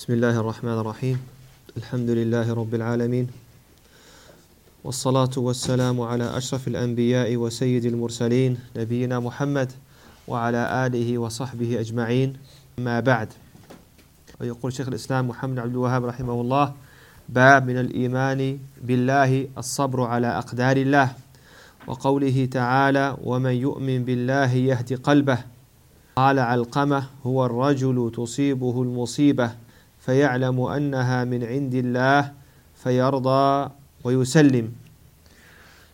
بسم الله الرحمن الرحيم الحمد لله رب العالمين والصلاة والسلام على أشرف الأنبياء وسيد المرسلين نبينا محمد وعلى آله وصحبه أجمعين ما بعد ويقول شيخ الإسلام محمد عبد الوهاب رحمه الله باب من الإيمان بالله الصبر على أقدار الله وقوله تعالى ومن يؤمن بالله يهدي قلبه قال علقمة هو الرجل تصيبه المصيبة فيعلم أنها من عند الله فيرضى ويسلم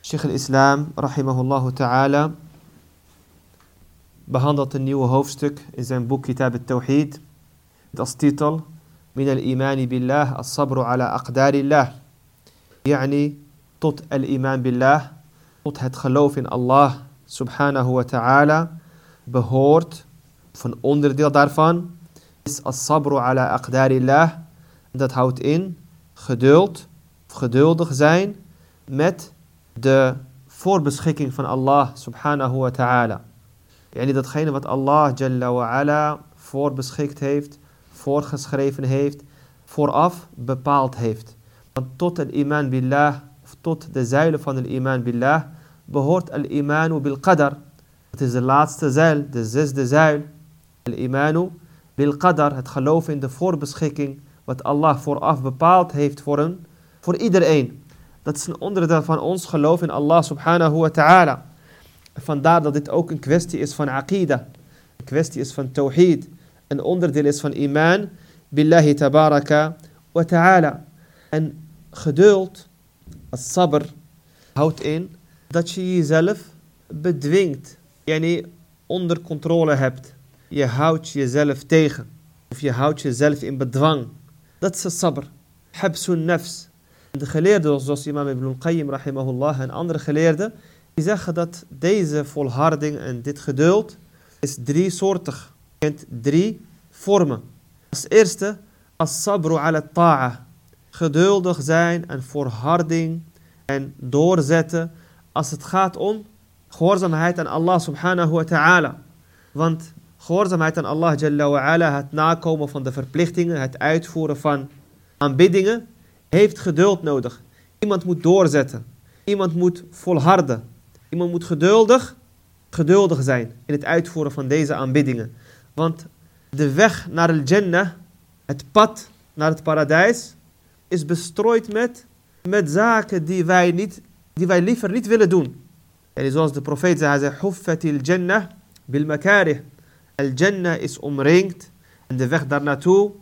Sheikh al-Islam, rahimahullah ta'ala, behandelt een nieuw hoofdstuk in zijn boek Kitab al-Tawhid. Als titel, Min al-imani billah, as-sabru ala aqdarillah. Yani, tot al-iman billah, tot het geloof in Allah subhanahu wa ta'ala, behoort, of een onderdeel daarvan, is as-sabru ala aqdarillah. Dat houdt in geduld, geduldig zijn met de voorbeschikking van Allah subhanahu wa ta'ala. Yani datgene wat Allah jalla wa ala voorbeschikt heeft, voorgeschreven heeft, vooraf bepaald heeft. Want tot het iman billah, of tot de zeilen van het iman billah, behoort al imanu bil qadar. Het is de laatste zeil, de zesde zeil. Al imanu bil qadar, het geloof in de voorbeschikking, wat Allah vooraf bepaald heeft voor, een, voor iedereen. Dat is een onderdeel van ons geloof in Allah subhanahu wa ta'ala. Vandaar dat dit ook een kwestie is van aqida. Een kwestie is van tawhid. Een onderdeel is van iman. Billahi tabaraka wa ta'ala. En geduld, als sabr, houdt in dat je jezelf bedwingt. Yani onder controle hebt. Je houdt jezelf tegen. Of je houdt jezelf in bedwang. Dat is sabr. Habsun nafs. De geleerden zoals imam Ibn al-Qayyim rahimahullah en andere geleerden, die zeggen dat deze volharding en dit geduld is driesoortig. Kent drie vormen. Als eerste, as-sabru ala ta'a. Geduldig zijn en volharding en doorzetten als het gaat om gehoorzaamheid aan Allah subhanahu wa ta'ala. Want gehoorzaamheid aan Allah jalla wa ala, het nakomen van de verplichtingen, het uitvoeren van aanbiddingen, heeft geduld nodig. Iemand moet doorzetten. Iemand moet volharden. Iemand moet geduldig, geduldig zijn in het uitvoeren van deze aanbiddingen. Want de weg naar el Jannah, het pad naar het paradijs, is bestrooid met, met zaken die wij, niet, die wij liever niet willen doen. En zoals de profeet zei, hij zei, Jannah bil makarih. El Jannah is omringd en de weg daar naartoe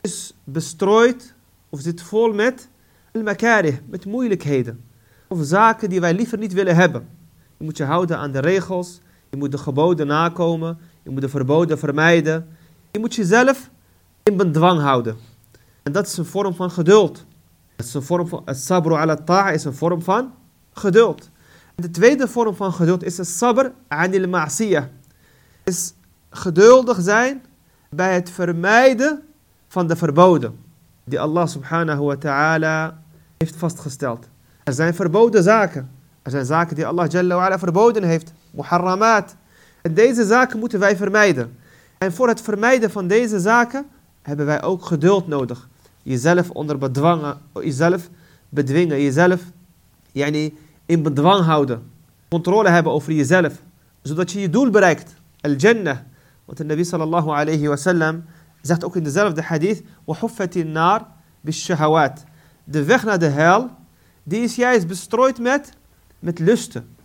is bestrooid of zit vol met al-makarih, met moeilijkheden. Of zaken die wij liever niet willen hebben. Je moet je houden aan de regels. Je moet de geboden nakomen. Je moet de verboden vermijden. Je moet jezelf in bedwang houden. En dat is een vorm van geduld. Het is een vorm van, sabru ala ta'a is een vorm van geduld. En de tweede vorm van geduld is het sabr anil ma'siyah. Is geduldig zijn bij het vermijden van de verboden die Allah subhanahu wa ta'ala heeft vastgesteld. Er zijn verboden zaken. Er zijn zaken die Allah jalla wa ala verboden heeft. Muharramat. En deze zaken moeten wij vermijden. En voor het vermijden van deze zaken hebben wij ook geduld nodig. Jezelf onder bedwangen, jezelf bedwingen, jezelf yani, in bedwang houden. Controle hebben over jezelf. Zodat je je doel bereikt. Al-Jannah. Want de Nabi sallallahu alayhi wasallam zegt ook in dezelfde hadith: bishahawat. De weg naar de hel, die is juist bestrooid met, met lusten.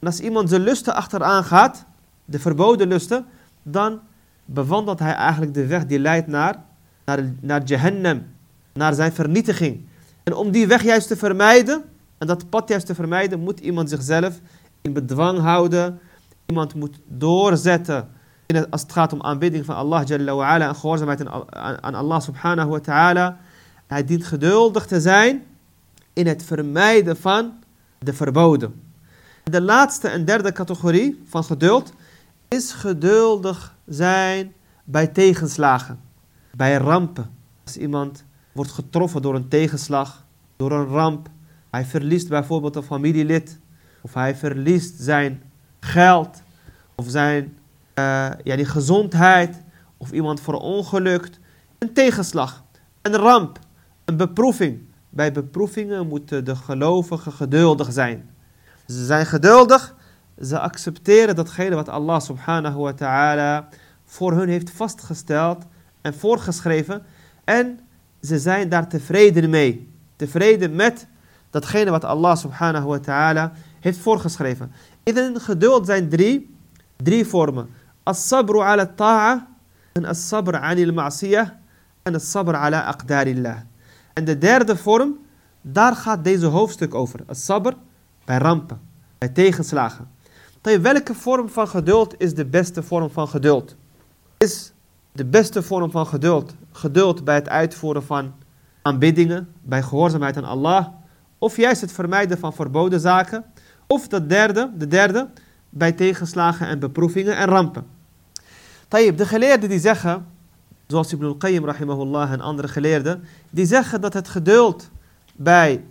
En als iemand zijn lusten achteraan gaat, de verboden lusten, dan bewandelt hij eigenlijk de weg die leidt naar, naar, naar Jahannam, naar zijn vernietiging. En om die weg juist te vermijden, en dat pad juist te vermijden, moet iemand zichzelf in bedwang houden. Iemand moet doorzetten als het gaat om aanbidding van Allah Jalla wa ala en gehoorzaamheid aan Allah subhanahu wa ta'ala. Hij dient geduldig te zijn in het vermijden van de verboden. De laatste en derde categorie van geduld is geduldig zijn bij tegenslagen, bij rampen. Als iemand wordt getroffen door een tegenslag, door een ramp, hij verliest bijvoorbeeld een familielid, of hij verliest zijn geld, of zijn ja, die gezondheid of iemand verongelukt. Een tegenslag. een ramp, een beproeving. Bij beproevingen moeten de gelovigen geduldig zijn. Ze zijn geduldig, ze accepteren datgene wat Allah subhanahu wa ta'ala voor hun heeft vastgesteld en voorgeschreven. En ze zijn daar tevreden mee. Tevreden met datgene wat Allah subhanahu wa ta'ala heeft voorgeschreven. In geduld zijn drie, drie vormen. As-sabru ala en as-sabr anil ma'siyah en as-sabr ala aqdarillah. En de derde vorm, daar gaat deze hoofdstuk over. As-sabr bij rampen, bij tegenslagen. Welke vorm van geduld is de beste vorm van geduld? Is de beste vorm van geduld geduld bij het uitvoeren van aanbiddingen, bij gehoorzaamheid aan Allah, of juist het vermijden van verboden zaken, of de derde, de derde bij tegenslagen en beproevingen en rampen. Tayyip, de geleerden die zeggen, zoals Ibn al-Qayyim rahimahullah en andere geleerden, die zeggen dat het geduld bij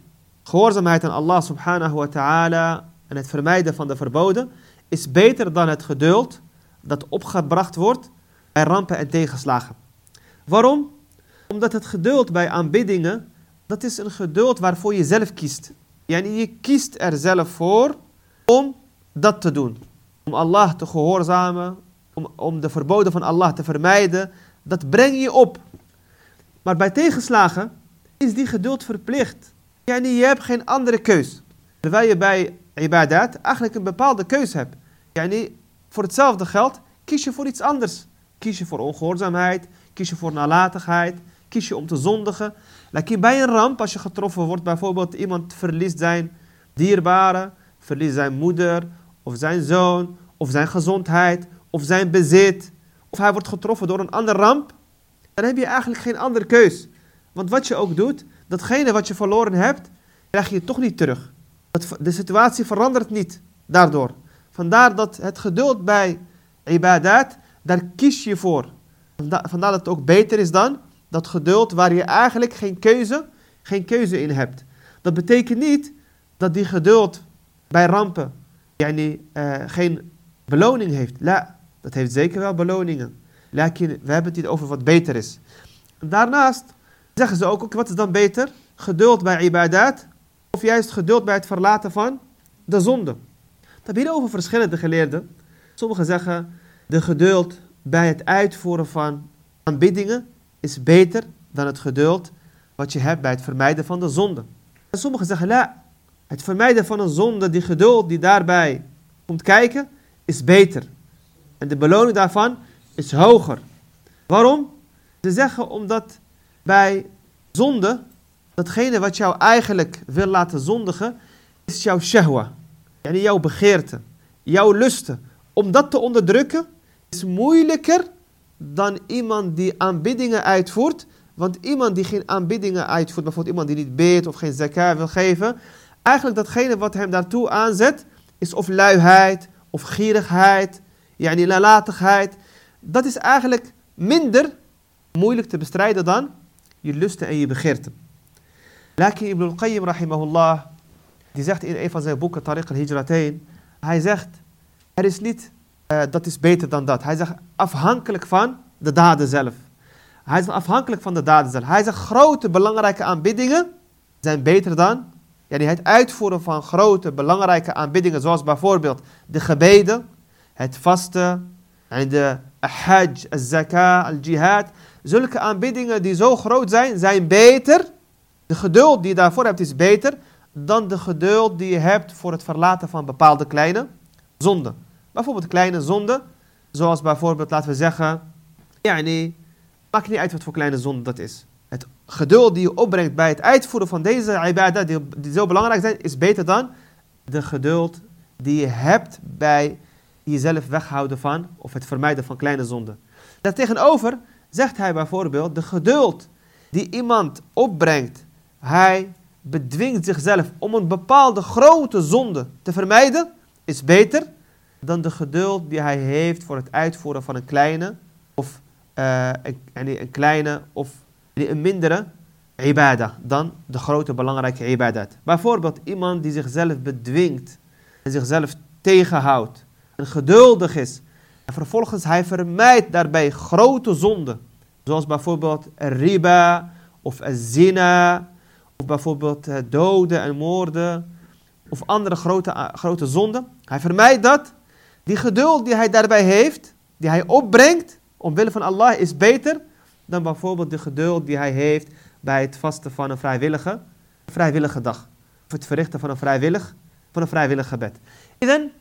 gehoorzaamheid aan Allah subhanahu wa ta'ala en het vermijden van de verboden is beter dan het geduld dat opgebracht wordt bij rampen en tegenslagen. Waarom? Omdat het geduld bij aanbiddingen, dat is een geduld waarvoor je zelf kiest. Yani je kiest er zelf voor om dat te doen. Om Allah te gehoorzamen, om, om de verboden van Allah te vermijden. Dat breng je op. Maar bij tegenslagen is die geduld verplicht. Yani je hebt geen andere keus. Terwijl je bij ibadat eigenlijk een bepaalde keus hebt. Yani voor hetzelfde geld kies je voor iets anders. Kies je voor ongehoorzaamheid, kies je voor nalatigheid, kies je om te zondigen. Like bij een ramp, als je getroffen wordt, bijvoorbeeld iemand verliest zijn dierbare, verliest zijn moeder, of zijn zoon, of zijn gezondheid, of zijn bezit, of hij wordt getroffen door een andere ramp, dan heb je eigenlijk geen andere keus. Want wat je ook doet, datgene wat je verloren hebt, krijg je toch niet terug. De situatie verandert niet daardoor. Vandaar dat het geduld bij ibadat, daar kies je voor. Vandaar dat het ook beter is dan dat geduld waar je eigenlijk geen keuze, geen keuze in hebt. Dat betekent niet dat die geduld bij rampen yani, uh, geen beloning heeft. La, dat heeft zeker wel beloningen. Lakin, we hebben het hier over wat beter is. Daarnaast zeggen ze ook, wat is dan beter? Geduld bij ibadat of juist geduld bij het verlaten van de zonde. Dat hier over verschillende geleerden. Sommigen zeggen, de geduld bij het uitvoeren van aanbiddingen is beter dan het geduld wat je hebt bij het vermijden van de zonde. En sommigen zeggen, la, het vermijden van een zonde, die geduld die daarbij komt kijken, is beter. En de beloning daarvan is hoger. Waarom? Ze zeggen omdat bij zonde, datgene wat jou eigenlijk wil laten zondigen, is jouw shahwa. Yani jouw begeerte, jouw lusten. Om dat te onderdrukken is moeilijker dan iemand die aanbiddingen uitvoert. Want iemand die geen aanbiddingen uitvoert, bijvoorbeeld iemand die niet beet of geen zakah wil geven, eigenlijk datgene wat hem daartoe aanzet, is of luiheid, of gierigheid, yani nalatigheid. Dat is eigenlijk minder moeilijk te bestrijden dan je lusten en je begeerten. Lakin Ibn al-Qayyim rahimahullah, die zegt in een van zijn boeken, Tariq al-Hijratain, hij zegt, er is niet uh, dat is beter dan dat. Hij zegt afhankelijk van de daden zelf. Hij zegt afhankelijk van de daden zelf. Hij zegt grote belangrijke aanbiddingen zijn beter dan ja, het uitvoeren van grote belangrijke aanbiddingen zoals bijvoorbeeld de gebeden, het vasten, en de hajj, zakah, al jihad. Zulke aanbiddingen die zo groot zijn, zijn beter. De geduld die je daarvoor hebt is beter dan de geduld die je hebt voor het verlaten van bepaalde kleine zonden. Bijvoorbeeld kleine zonden, zoals bijvoorbeeld, laten we zeggen, ja nee, maakt niet uit wat voor kleine zonde dat is. Het geduld die je opbrengt bij het uitvoeren van deze ibadah, die, die zo belangrijk zijn, is beter dan de geduld die je hebt bij jezelf weghouden van, of het vermijden van kleine zonden. Daartegenover zegt hij bijvoorbeeld, de geduld die iemand opbrengt, hij bedwingt zichzelf om een bepaalde grote zonde te vermijden, is beter dan de geduld die hij heeft voor het uitvoeren van een kleine of een, een, kleine of een mindere ibadah dan de grote belangrijke ibadat. Bijvoorbeeld iemand die zichzelf bedwingt en zichzelf tegenhoudt en geduldig is. En vervolgens hij vermijdt daarbij grote zonden. Zoals bijvoorbeeld riba of zina, of bijvoorbeeld eh, doden en moorden, of andere grote, eh, grote zonden. Hij vermijdt dat. Die geduld die hij daarbij heeft, die hij opbrengt, omwille van Allah, is beter dan bijvoorbeeld de geduld die hij heeft bij het vasten van een vrijwillige, vrijwillige dag. Of het verrichten van een vrijwillig, van een vrijwillig gebed. En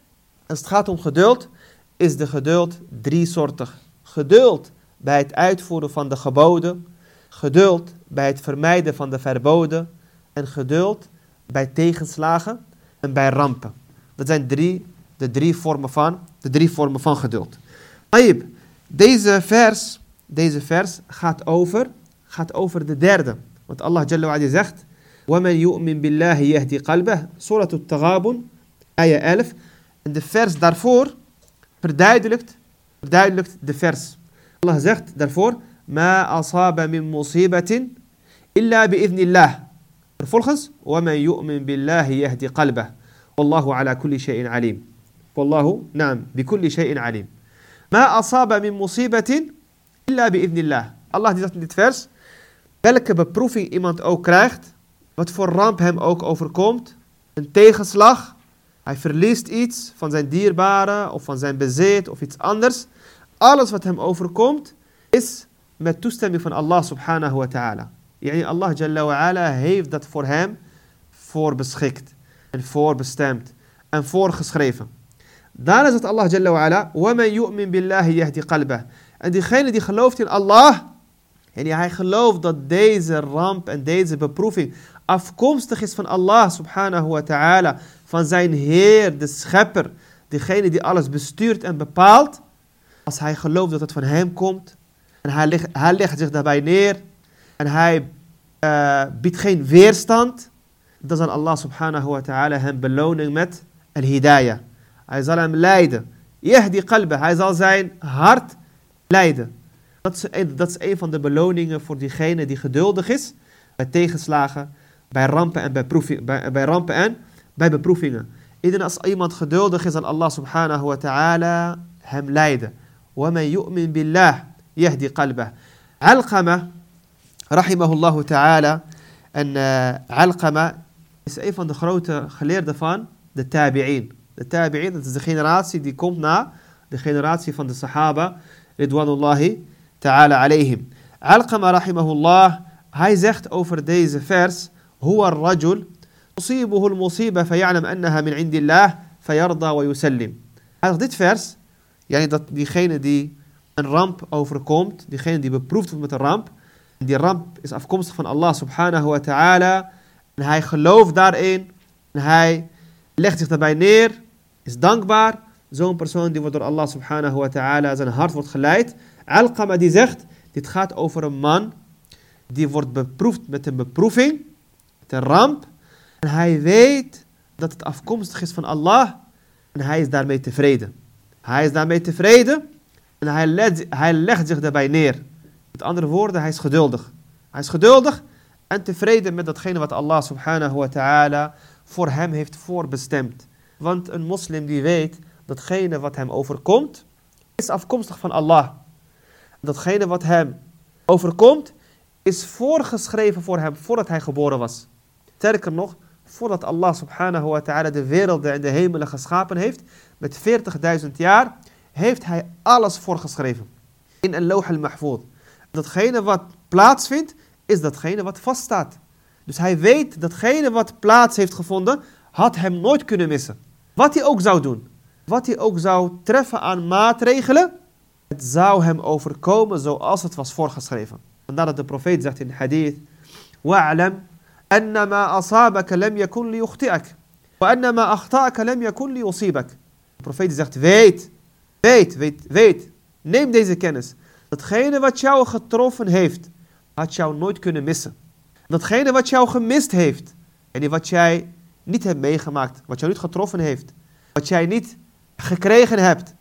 als het gaat om geduld, is de geduld driesoortig. Geduld bij het uitvoeren van de geboden, geduld bij het vermijden van de verboden en geduld bij tegenslagen en bij rampen. Dat zijn drie, de, drie vormen van, de drie vormen van geduld. Aib, deze vers, deze vers gaat, over, gaat over de derde. Want Allah Jalla wa zegt, وَمَنْ يُؤْمِنْ بِاللَّهِ يَهْدِي قَلْبَهِ Surah Al-Taghabun, ayah 11. En de vers daarvoor verduidelijkt, verduidelijkt de vers. Allah zegt daarvoor, ma asaba min musibatin illa bi'idhnillah. Vervolgens, وَمَنْ يُؤْمِنْ بِاللَّهِ يَهْدِي قَلْبَهِ والله على كل شيء عليم والله نعم بكل شيء عليم ما أصاب من مصيبة إلا بإذن الله Allah die zegt in dit vers welke beproeving iemand ook krijgt wat voor ramp hem ook overkomt een tegenslag hij verliest iets van zijn dierbare of van zijn bezit of iets anders alles wat hem overkomt is met toestemming van Allah subhanahu wa ta'ala. Yani Allah jalla wa ala heeft dat voor hem voorbeschikt en voorbestemd en voorgeschreven. Daarna zegt Allah jalla wa ala, وَمَنْ يُؤْمِنْ بِاللَّهِ يَهْدِ قَلْبَهِ En diegene die gelooft in Allah, en hij gelooft dat deze ramp en deze beproeving afkomstig is van Allah subhanahu wa ta'ala, van zijn Heer, de Schepper, degene die alles bestuurt en bepaalt, als hij gelooft dat het van hem komt, en hij, legt, hij legt zich daarbij neer, en hij uh, biedt geen weerstand, dan zal Allah subhanahu wa ta'ala hem belonen met al-hidayah. Hij zal hem leiden. Hij zal zijn hart leiden. Dat is, een, dat is een van de beloningen voor diegene die geduldig is bij tegenslagen, bij rampen en bij, bij, bij rampen en bij beproevingen. Iedereen als iemand geduldig is, zal Allah subhanahu wa ta'ala hem leiden. وَمَنْ يُؤْمِنْ بِاللَّهِ يَهْدِي قَلْبَهِ Alqama, rahimahullah ta'ala. En uh, Alqama is een van de grote geleerden van de tabi'in. De tabi'in, dat is de generatie die komt na de generatie van de sahaba, ridwanullahi ta'ala alayhim. Alqama rahimahullah, hij zegt over deze vers, huwa rajul, تصيبه المصيبة فيعلم أنها من عند الله فيرضى ويسلم. Hij zegt dit vers, yani dat diegene die een ramp overkomt, diegene die beproefd wordt met een ramp, die ramp is afkomstig van Allah subhanahu wa ta'ala, en hij gelooft daarin, en hij legt zich daarbij neer, is dankbaar. Zo'n persoon die wordt door Allah subhanahu wa ta'ala zijn hart wordt geleid. Al-Qama die zegt, dit gaat over een man die wordt beproefd met een beproeving, met een ramp. en hij weet dat het afkomstig is van Allah en hij is daarmee tevreden. Hij is daarmee tevreden en hij, let, hij legt zich daarbij neer. Met andere woorden, hij is geduldig. Hij is geduldig en tevreden met datgene wat Allah subhanahu wa ta'ala voor hem heeft voorbestemd. Want een moslim die weet datgene wat hem overkomt, is afkomstig van Allah. Datgene wat hem overkomt, is voorgeschreven voor hem voordat hij geboren was. Sterker nog, voordat Allah subhanahu wa ta'ala de werelden en de hemelen geschapen heeft, met 40.000 jaar, heeft hij alles voorgeschreven. In een lawh al-mahfud. Datgene wat plaatsvindt, is datgene wat vaststaat. Dus hij weet datgene wat plaats heeft gevonden, had hem nooit kunnen missen. Wat hij ook zou doen, wat hij ook zou treffen aan maatregelen, het zou hem overkomen zoals het was voorgeschreven. Vandaar dat de profeet zegt in hadith, wa'alam asabaka lam yakun li yukhti'ak, wa annama akhta'aka lam yakun li yusibak. De profeet zegt, weet, weet, weet, weet, neem deze kennis. Datgene wat jou getroffen heeft, had jou nooit kunnen missen. Datgene wat jou gemist heeft, en wat jij niet hebt meegemaakt, wat jou niet getroffen heeft, wat jij niet gekregen hebt,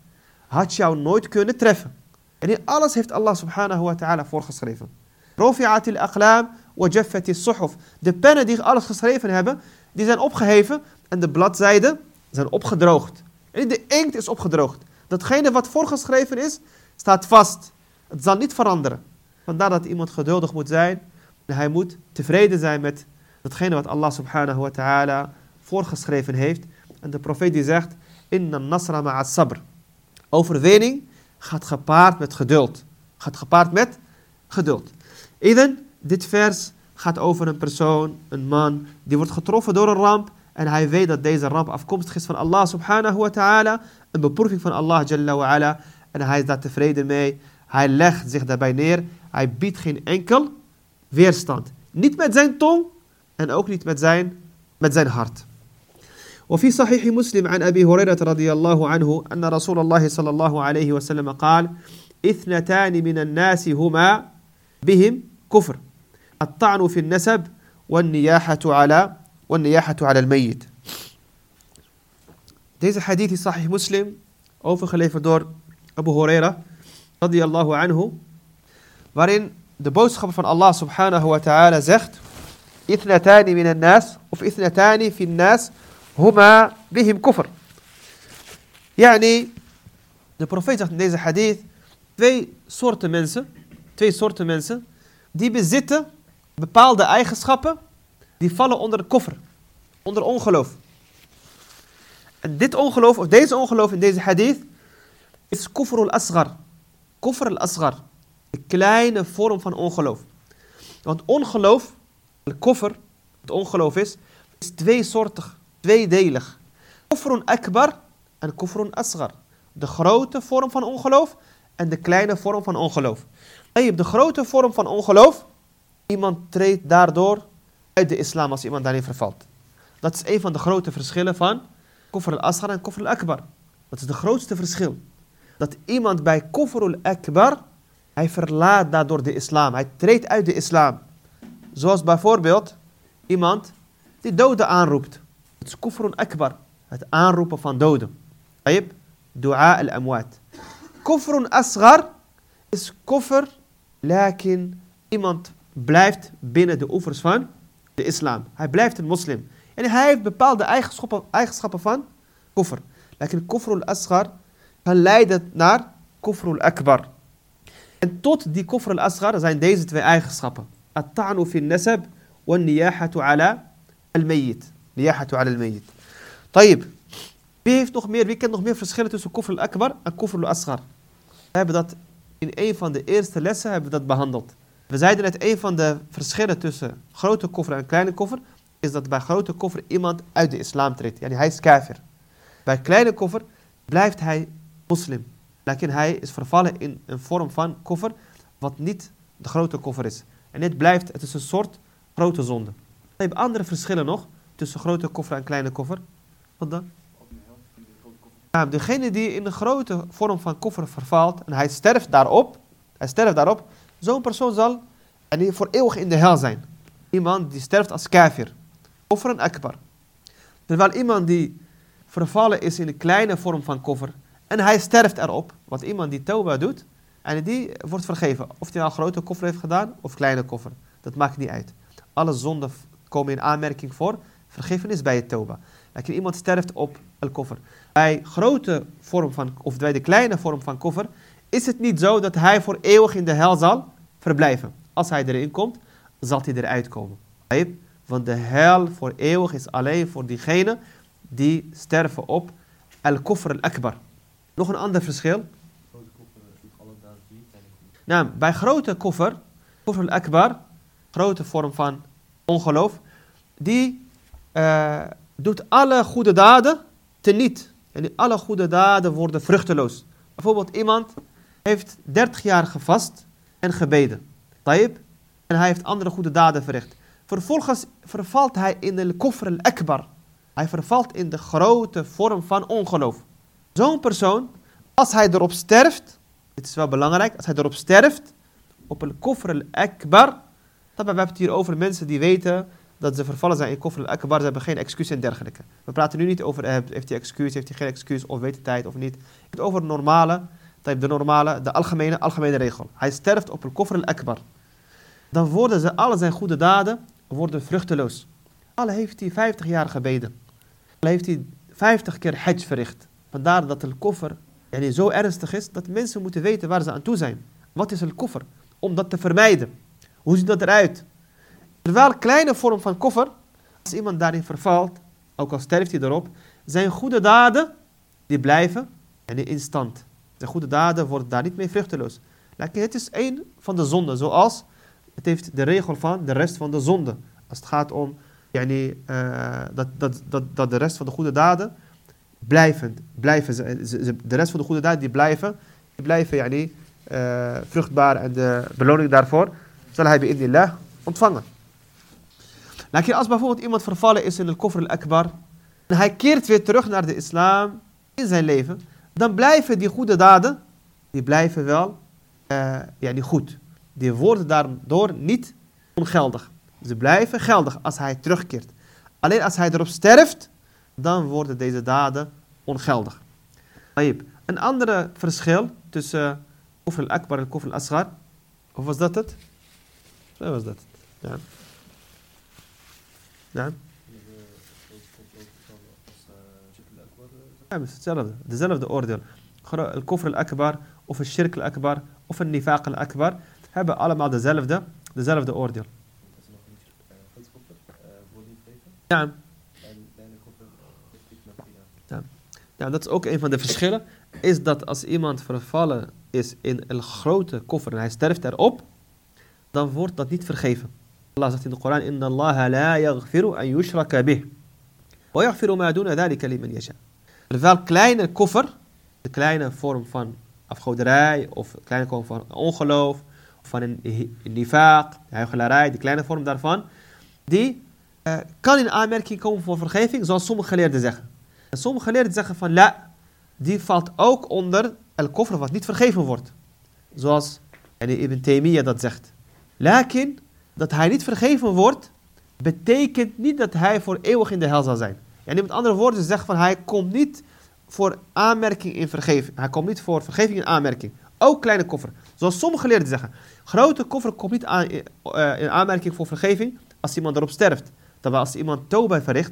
had jou nooit kunnen treffen. En in alles heeft Allah subhanahu wa ta'ala voorgeschreven. Rofi'at al-aqlam jaffat suhuf De pennen die alles geschreven hebben, die zijn opgeheven en de bladzijden zijn opgedroogd. En de inkt is opgedroogd. Datgene wat voorgeschreven is, staat vast. Het zal niet veranderen. Vandaar dat iemand geduldig moet zijn hij moet tevreden zijn met datgene wat Allah subhanahu wa ta'ala voorgeschreven heeft. En de profeet die zegt, inna nasra ma'a sabr. Overwinning gaat gepaard met geduld. Gaat gepaard met geduld. Iden, dit vers gaat over een persoon, een man, die wordt getroffen door een ramp. En hij weet dat deze ramp afkomstig is van Allah subhanahu wa ta'ala. Een beproeving van Allah jalla wa ala. En hij is daar tevreden mee. Hij legt zich daarbij neer. Hij biedt geen enkel weerstand. Niet met zijn tong en ook niet met zijn, met zijn hart. وفي صحيح مسلم عن أبي هريرة رضي الله عنه أن رسول الله صلى الله عليه وسلم قال اثنتان من الناس هما بهم كفر الطعن في النسب والنياحة على والنياحة على الميت Deze hadith is Sahih Muslim, overgeleverd door Abu Huraira, radiyallahu anhu, waarin de boodschapper van Allah subhanahu wa ta'ala zegt, Ithnatani min nas of ithnatani fin nas, huma bihim kufr. Yani, de profeet zegt in deze hadith, twee soorten mensen, twee soorten mensen, die bezitten bepaalde eigenschappen, die vallen onder de koffer, onder ongeloof. En dit ongeloof, of deze ongeloof in deze hadith, is kufr al-asghar. Al-asghar. De kleine vorm van ongeloof. Want ongeloof, al-kufr, het ongeloof is, is tweesoortig, tweedelig. Kufrun akbar en kufrun asghar. De grote vorm van ongeloof en de kleine vorm van ongeloof. En je hebt de grote vorm van ongeloof, iemand treedt daardoor uit de islam als iemand daarin vervalt. Dat is een van de grote verschillen van kufr al-asghar en kufr al-akbar. Dat is de grootste verschil. Dat iemand bij kufr al-akbar, hij verlaat daardoor de islam. Hij treedt uit de islam. Zoals bijvoorbeeld iemand die doden aanroept. Het is kufr al-akbar. Het aanroepen van doden. Ayib, dua al-amwat. Kufr al-asghar is kufr, lakin iemand blijft binnen de oevers van de islam. Hij blijft een moslim. En hij heeft bepaalde eigenschappen, eigenschappen van kufr. Lakin kufr al-asghar kan leiden naar kufr al-akbar. En tot die kufr al-asghar zijn deze twee eigenschappen. At-ta'nu fi nasab wa niyahatu ala al-mayyit. Niyahatu ala al-mayyit. Tayyib. Wie heeft nog meer, wie kent nog meer verschillen tussen kufr al-akbar en kufr al-asghar? We hebben dat in een van de eerste lessen hebben dat behandeld. We zeiden net, een van de verschillen tussen grote koffer en kleine koffer, is dat bij grote koffer iemand uit de islam treedt. Yani hij is kafir. Bij kleine koffer blijft hij moslim. Lakin hij is vervallen in een vorm van koffer, wat niet de grote koffer is. En dit blijft, het is een soort grote zonde. We hebben andere verschillen nog tussen grote koffer en kleine koffer. Wat dan? Ja, degene die in de grote vorm van koffer vervalt en hij sterft daarop, hij sterft daarop, zo'n persoon zal voor eeuwig in de hel zijn. Iemand die sterft als kafir. Koffer en akbar. Terwijl iemand die vervallen is in een kleine vorm van koffer en hij sterft erop, wat iemand die tauba doet, en die wordt vergeven. Of hij al grote koffer heeft gedaan of kleine koffer. Dat maakt niet uit. Alle zonden komen in aanmerking voor vergiffenis bij het tauba. Lekker iemand sterft op een koffer. Bij grote vorm van, of bij de kleine vorm van koffer, is het niet zo dat hij voor eeuwig in de hel zal verblijven. Als hij erin komt, zal hij eruit komen. Want de hel voor eeuwig is alleen voor diegenen die sterven op al-kufr al-akbar. Nog een ander verschil. Nou, bij grote koffer, kufr al-akbar, grote vorm van ongeloof, die uh, doet alle goede daden teniet. En alle goede daden worden vruchteloos. Bijvoorbeeld iemand heeft 30 jaar gevast en gebeden. Taib. En hij heeft andere goede daden verricht. Vervolgens vervalt hij in de koffer al-akbar. Hij vervalt in de grote vorm van ongeloof. Zo'n persoon, als hij erop sterft, dit is wel belangrijk, als hij erop sterft, op een koffer al-akbar, dan hebben we het hier over mensen die weten dat ze vervallen zijn in koffer al-akbar, ze hebben geen excuus en dergelijke. We praten nu niet over, eh, heeft hij excuus, heeft hij geen excuus, of weet de tijd of niet. Het over normale, de normale, de algemene, algemene regel. Hij sterft op een koffer al-akbar. Dan worden ze, alle zijn goede daden, worden vruchteloos. Alle heeft hij 50 jaar gebeden. Alle heeft hij 50 keer hajj verricht. Vandaar dat de koffer yani, zo ernstig is, dat mensen moeten weten waar ze aan toe zijn. Wat is een koffer? Om dat te vermijden. Hoe ziet dat eruit? Terwijl kleine vorm van koffer, als iemand daarin vervalt, ook al sterft hij erop, zijn goede daden, die blijven en in stand. Zijn goede daden worden daar niet mee vruchteloos. Het is één van de zonden, zoals het heeft de regel van de rest van de zonden. Als het gaat om yani, uh, dat, dat, dat, dat de rest van de goede daden blijven. blijven de rest van de goede daden die blijven, die blijven yani, uh, vruchtbaar en de beloning daarvoor zal hij bij Allah ontvangen. Like als bijvoorbeeld iemand vervallen is in de koffer al-akbar en hij keert weer terug naar de islam in zijn leven, dan blijven die goede daden, die blijven wel uh, ja, niet goed. Die worden daardoor niet ongeldig. Ze blijven geldig als hij terugkeert. Alleen als hij erop sterft, dan worden deze daden ongeldig. Een andere verschil tussen kofr al-akbar en kofr al-asghar. Of was dat het? Zo was dat. Ja. Ja. Is hetzelfde. Dezelfde oordeel. Al-kofr al-akbar of een shirk al-akbar of een nifaq al-akbar hebben allemaal dezelfde, dezelfde oordeel. Ja. ja, dat is ook een van de verschillen. Is dat als iemand vervallen is in een grote koffer en hij sterft erop, dan wordt dat niet vergeven. Allah zegt in de Koran: Inna Allah la yaghfiru an yushraka bih. Wa yaghfiru ma duna dhalika liman yasha. Terwijl kleine koffer, de kleine vorm van afgoderij of kleine vorm van ongeloof, of van een nifaq, huichelarij, de kleine vorm daarvan, die uh, kan in aanmerking komen voor vergeving, zoals sommige geleerden zeggen. En sommige geleerden zeggen van la, die valt ook onder el koffer wat niet vergeven wordt. Zoals Ibn Taymiyyah dat zegt. Lakin, dat hij niet vergeven wordt, betekent niet dat hij voor eeuwig in de hel zal zijn. En met andere woorden zegt van hij komt niet voor aanmerking in vergeving. Hij komt niet voor vergeving in aanmerking. Ook kleine koffer. Zoals sommige leerden zeggen. Grote koffer komt niet aan, uh, in aanmerking voor vergeving als iemand erop sterft. Terwijl als iemand toba verricht,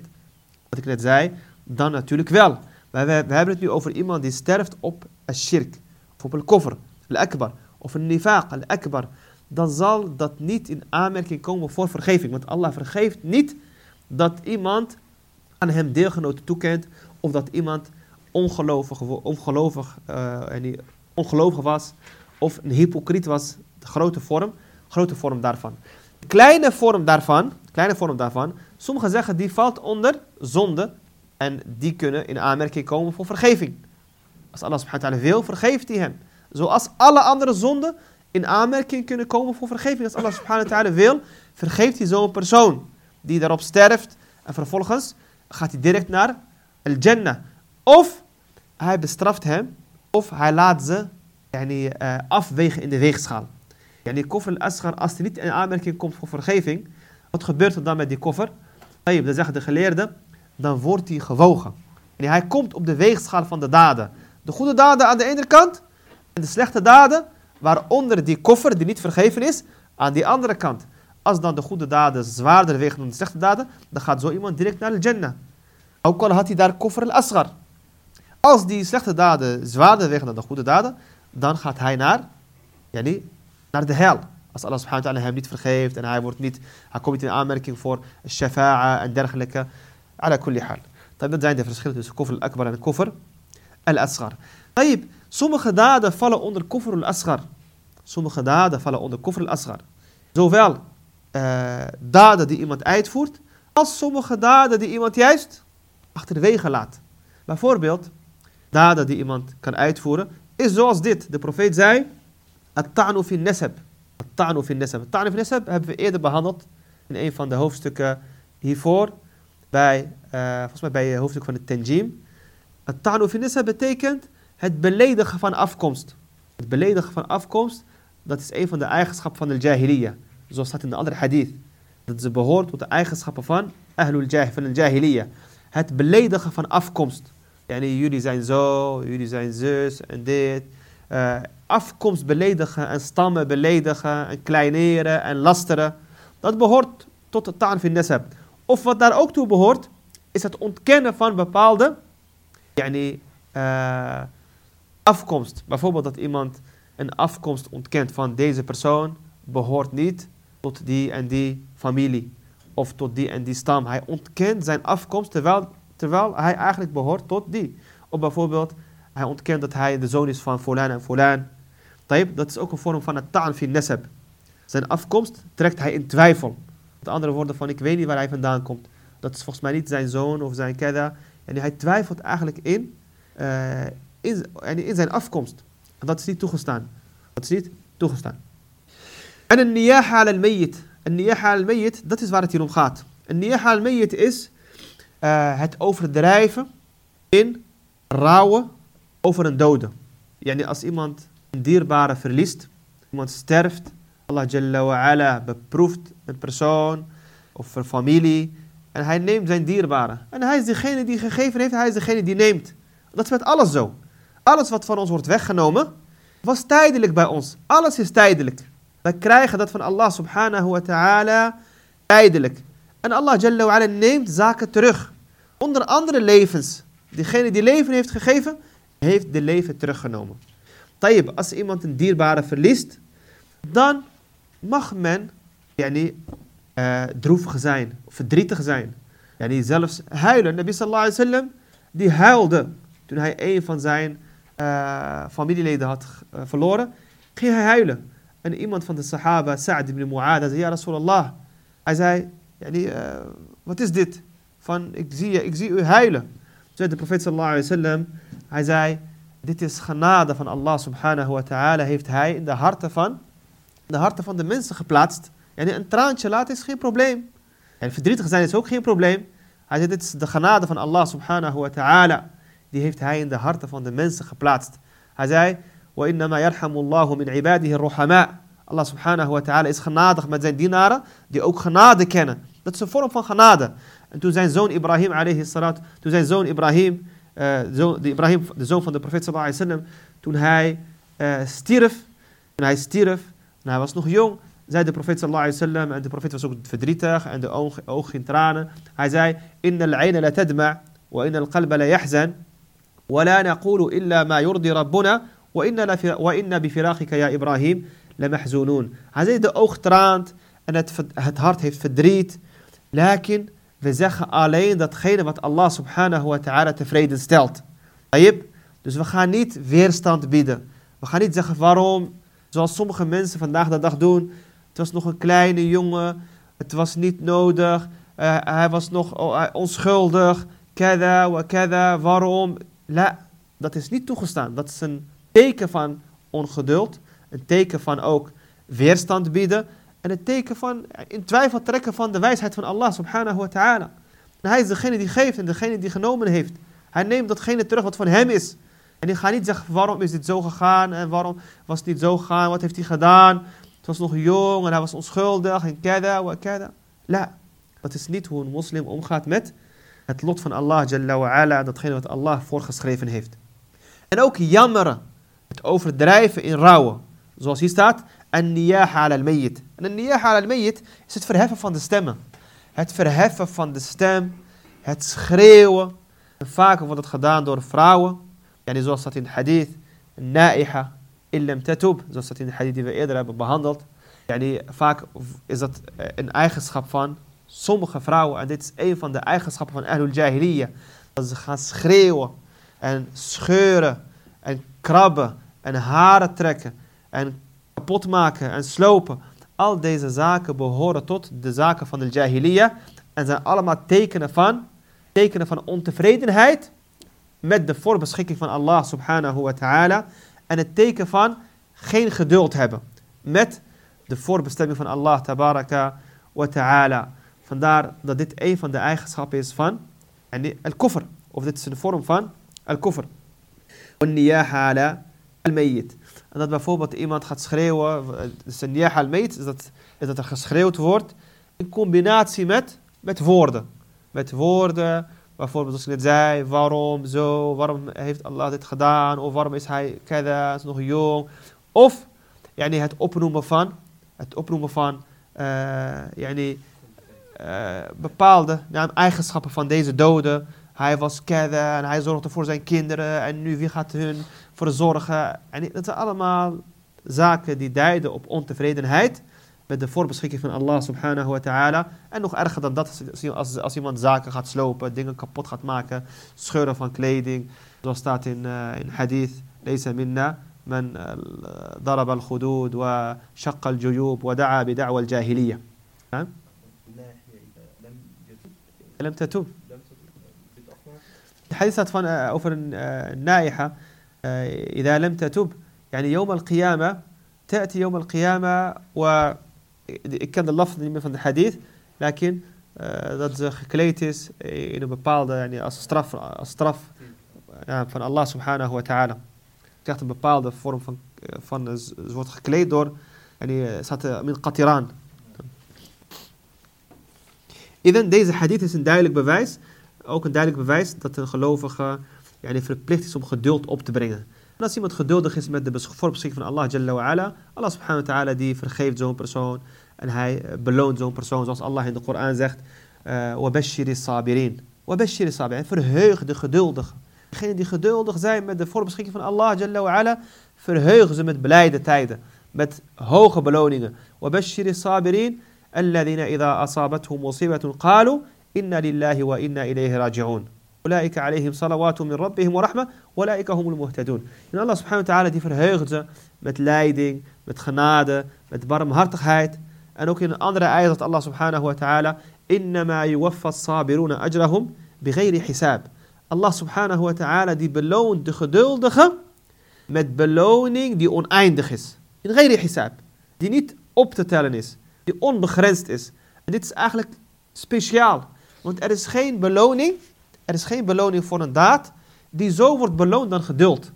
wat ik net zei, dan natuurlijk wel. Maar we, we, hebben het nu over iemand die sterft op een shirk. Of op een koffer, al-akbar. Of een nifaq, al-akbar. Dan zal dat niet in aanmerking komen voor vergeving. Want Allah vergeeft niet dat iemand aan hem deelgenoten toekent. Of dat iemand ongelovig, ongelovig, uh, ongelovig was. Of een hypocriet was. De grote vorm. Grote vorm daarvan. Kleine vorm daarvan. Kleine vorm daarvan. Sommigen zeggen die valt onder zonde. En die kunnen in aanmerking komen voor vergeving. Als Allah subhanahu wa ta'ala wil, vergeeft hij hem. Zoals alle andere zonden in aanmerking kunnen komen voor vergeving. Als Allah subhanahu wa ta'ala wil, vergeeft hij zo'n persoon die daarop sterft. En vervolgens gaat hij direct naar al-Jannah. Of hij bestraft hem, of hij laat ze yani, uh, afwegen in de weegschaal. Yani koffer al-asghar, als hij niet in aanmerking komt voor vergeving, wat gebeurt er dan met die koffer? Dan zeggen de geleerden, dan wordt hij gewogen. En hij komt op de weegschaal van de daden. De goede daden aan de ene kant en de slechte daden, waaronder die koffer die niet vergeven is, aan die andere kant. Als dan de goede daden zwaarder wegen dan de slechte daden, dan gaat zo iemand direct naar de Jannah. Ook al had hij daar koffer al-asghar. Als die slechte daden zwaarder wegen dan de goede daden, dan gaat hij naar, yani, naar de hel. Als Allah subhanahu wa ta'ala hem niet vergeeft en hij, wordt niet, hij komt niet in aanmerking voor shafa'a en dergelijke. Ala kulli hal. Dat zijn de verschillen tussen koffer al-akbar en koffer al-asghar. Sommige daden vallen onder koffer al-asghar. Sommige daden vallen onder koffer al-asghar. Zowel uh, daden die iemand uitvoert, als sommige daden die iemand juist achterwege laat. Bijvoorbeeld, daden die iemand kan uitvoeren, is zoals dit. De profeet zei, at-ta'nu fi nasab. At-ta'nu fi nasab. At-ta'nu fi nasab hebben we eerder behandeld in een van de hoofdstukken hiervoor, bij, uh, volgens mij bij het hoofdstuk van het Tenjim. At-ta'nu fi nasab betekent het beledigen van afkomst. Het beledigen van afkomst, dat is een van de eigenschappen van de jahiliya. Zoals staat in de andere hadith. Dat ze behoort tot de eigenschappen van ahlul van de jahiliya. Het beledigen van afkomst. Yani, jullie zijn zo, jullie zijn zus en dit. Uh, afkomst beledigen en stammen beledigen en kleineren en lasteren. Dat behoort tot het ta'an nasab. Of wat daar ook toe behoort, is het ontkennen van bepaalde yani, uh, afkomst. Bijvoorbeeld dat iemand een afkomst ontkent van deze persoon behoort niet tot die en die familie. Of tot die en die stam. Hij ontkent zijn afkomst terwijl, terwijl hij eigenlijk behoort tot die. Of bijvoorbeeld, hij ontkent dat hij de zoon is van fulan en fulan. Dat is ook een vorm van het ta'an fi nasab. Zijn afkomst trekt hij in twijfel. Met andere woorden van, ik weet niet waar hij vandaan komt. Dat is volgens mij niet zijn zoon of zijn kedda. En hij twijfelt eigenlijk in, uh, in, in zijn afkomst. En dat is niet toegestaan. Dat is niet toegestaan. En een niyaha al-mayyit. Een niyaha al-mayyit, dat is waar het hier om gaat. Een niyaha al-mayyit is uh, het overdrijven in rouwen over een dode. Yani als iemand een dierbare verliest, iemand sterft, Allah Jalla wa ala beproeft een persoon of een familie en hij neemt zijn dierbare. En hij is degene die gegeven heeft, hij is degene die neemt. Dat is met alles zo. Alles wat van ons wordt weggenomen, was tijdelijk bij ons. Alles is tijdelijk. Wij krijgen dat van Allah subhanahu wa ta'ala tijdelijk. En Allah Jalla wa neemt zaken terug. Onder andere levens. Diegene die leven heeft gegeven, heeft de leven teruggenomen. Tayyib, als iemand een dierbare verliest, dan mag men yani, uh, droevig zijn, verdrietig zijn. Yani, zelfs huilen. Nabi sallallahu alayhi wa sallam, die huilde toen hij een van zijn uh, familieleden had uh, verloren, ging hij huilen. En iemand van de sahaba, Sa'd ibn Mu'ad, zei, ja Rasulallah. Hij zei, yani, wat is dit? Van, ik zie, ik zie u huilen. Zei de profeet sallallahu alayhi wa sallam, hij zei, dit is genade van Allah subhanahu wa ta'ala, heeft hij in de harten van, de harten van de mensen geplaatst. En een traantje laten is geen probleem. En verdrietig zijn is ook geen probleem. Hij zei, dit is de genade van Allah subhanahu wa ta'ala. Die heeft hij in de harten van de mensen geplaatst. Hij zei, وإنما يرحم الله من عباده الرحماء. الله سبحانه وتعالى إس خنادخ ما زين دينارا دي أوك خنادة كان ده تصفورم فان خنادة أنتو زين زون إبراهيم عليه الصلاة تو زين زون إبراهيم آه، زون دي إبراهيم دي زون فان دي بروفيت صلى الله عليه وسلم تون هاي آه، ستيرف تون هاي ستيرف تون هاي واس نوخ يون زي دي بروفيت صلى الله عليه وسلم عند بروفيت واسوك فدريتاخ عند أوخ أوخ انترانا. هاي زي إن العين لا تدمع وإن القلب لا يحزن ولا نقول إلا ما يرضي ربنا Ibrahim. Hij zei, de oog traant en het, het hart heeft verdriet, lakin we zeggen alleen datgene wat Allah subhanahu wa ta'ala tevreden stelt. Dus we gaan niet weerstand bieden. We gaan niet zeggen waarom, zoals sommige mensen vandaag de dag doen. Het was nog een kleine jongen, het was niet nodig, uh, hij was nog uh, onschuldig, kada wa kada, waarom? La, dat is niet toegestaan. Dat is een teken van ongeduld, een teken van ook weerstand bieden. En het teken van in twijfel trekken van de wijsheid van Allah subhanahu wa ta'ala. Hij is degene die geeft en degene die genomen heeft. Hij neemt datgene terug wat van hem is. En die gaat niet zeggen waarom is dit zo gegaan en waarom was niet zo gegaan, wat heeft hij gedaan. Het was nog jong en hij was onschuldig en kada wa kada. La, dat is niet hoe een moslim omgaat met het lot van Allah jalla wa ala, datgene wat Allah voorgeschreven heeft. En ook jammeren, het overdrijven in rouwen. Zoals hier staat, an-niyaha al-mayyit. En an-niyaha al-mayyit is het verheffen van de stemmen. Het verheffen van de stem, het schreeuwen. En vaker wordt het gedaan door vrouwen. Zoals dat in hadith, na'iha illam tatub, zoals dat in de hadith die we eerder hebben behandeld. Vaak is dat een eigenschap van sommige vrouwen. En dit is een van de eigenschappen van Ahlul Jahiliyyah. Dat ze gaan schreeuwen en scheuren en krabben en haren trekken en kapot maken en slopen. Al deze zaken behoren tot de zaken van de jahiliyyah en zijn allemaal tekenen van, tekenen van ontevredenheid met de voorbeschikking van Allah subhanahu wa ta'ala en het teken van geen geduld hebben met de voorbestemming van Allah tabaraka wa ta'ala. Vandaar dat dit een van de eigenschappen is van al-kufr. Of dit is een vorm van al-kufr. Ala al-mayyit. En dat bijvoorbeeld iemand gaat schreeuwen, eh, is een is dat, er geschreeuwd wordt in combinatie met, met woorden. Met woorden, bijvoorbeeld als ik net zei, waarom zo, waarom heeft Allah dit gedaan, of waarom is hij kada, is nog jong. Of yani, het opnoemen van, het opnoemen van eh, eh, bepaalde nou, eigenschappen van deze doden hij was kada en hij zorgde voor zijn kinderen en nu wie gaat hun verzorgen. En dat zijn allemaal zaken die duiden op ontevredenheid met de voorbeschikking van Allah subhanahu wa ta'ala. En nog erger dan dat, als, als iemand zaken gaat slopen, dingen kapot gaat maken, scheuren van kleding. Zoals staat in, uh, in hadith, leysa minna man eh, darab al-khudud wa shaqqa al-juyub wa da'a al-jahiliya. حديث صفوان آه، أوفر آه، النائحة آه، إذا لم تتب. يعني يوم القيامة تأتي يوم القيامة و كان اللفظ يعني من الحديث لكن ذات كليتس إنه ببالد يعني أسترف أسترف يعني فن الله سبحانه وتعالى. كتب ببالد فورم فن فن زوت كليدور يعني سات من قطران. إذا ديز حديث سن دايلك بفايس ook een duidelijk bewijs dat een gelovige yani, verplicht is om geduld op te brengen. En als iemand geduldig is met de voorbeschikking van Allah Jalla wa ala, Allah subhanahu wa ta'ala die vergeeft zo'n persoon en hij beloont zo'n persoon zoals Allah in de Koran zegt, وَبَشِّرِ الصَّابِرِينَ وَبَشِّرِ الصَّابِرِينَ Verheug de geduldigen. Degenen die geduldig zijn met de voorbeschikking van Allah Jalla wa ala, verheugen ze met blijde tijden, met hoge beloningen. وَبَشِّرِ الصَّابِرِينَ الَّذِينَ إِذَا أَصَابَتْهُمْ مُصِيبَةٌ قَالُوا إِنَّا لِلَّهِ وَإِنَّا إِلَيْهِ راجعون. أولئك عليهم صلوات من ربهم ورحمة أولئك هم المهتدون. En Allah subhanahu wa ta'ala die verheugt ze met leiding, met genade, met barmhartigheid. En ook in een andere ayat dat Allah subhanahu wa ta'ala إنما يوفى الصابرون أجرهم بغير حساب. Allah subhanahu wa ta'ala die beloont de geduldigen met beloning die oneindig is. In geen hisab. Die niet op te tellen is. Die onbegrensd is. En dit is eigenlijk speciaal. Want er is geen beloning. Er is geen beloning voor een daad die zo wordt beloond dan geduld.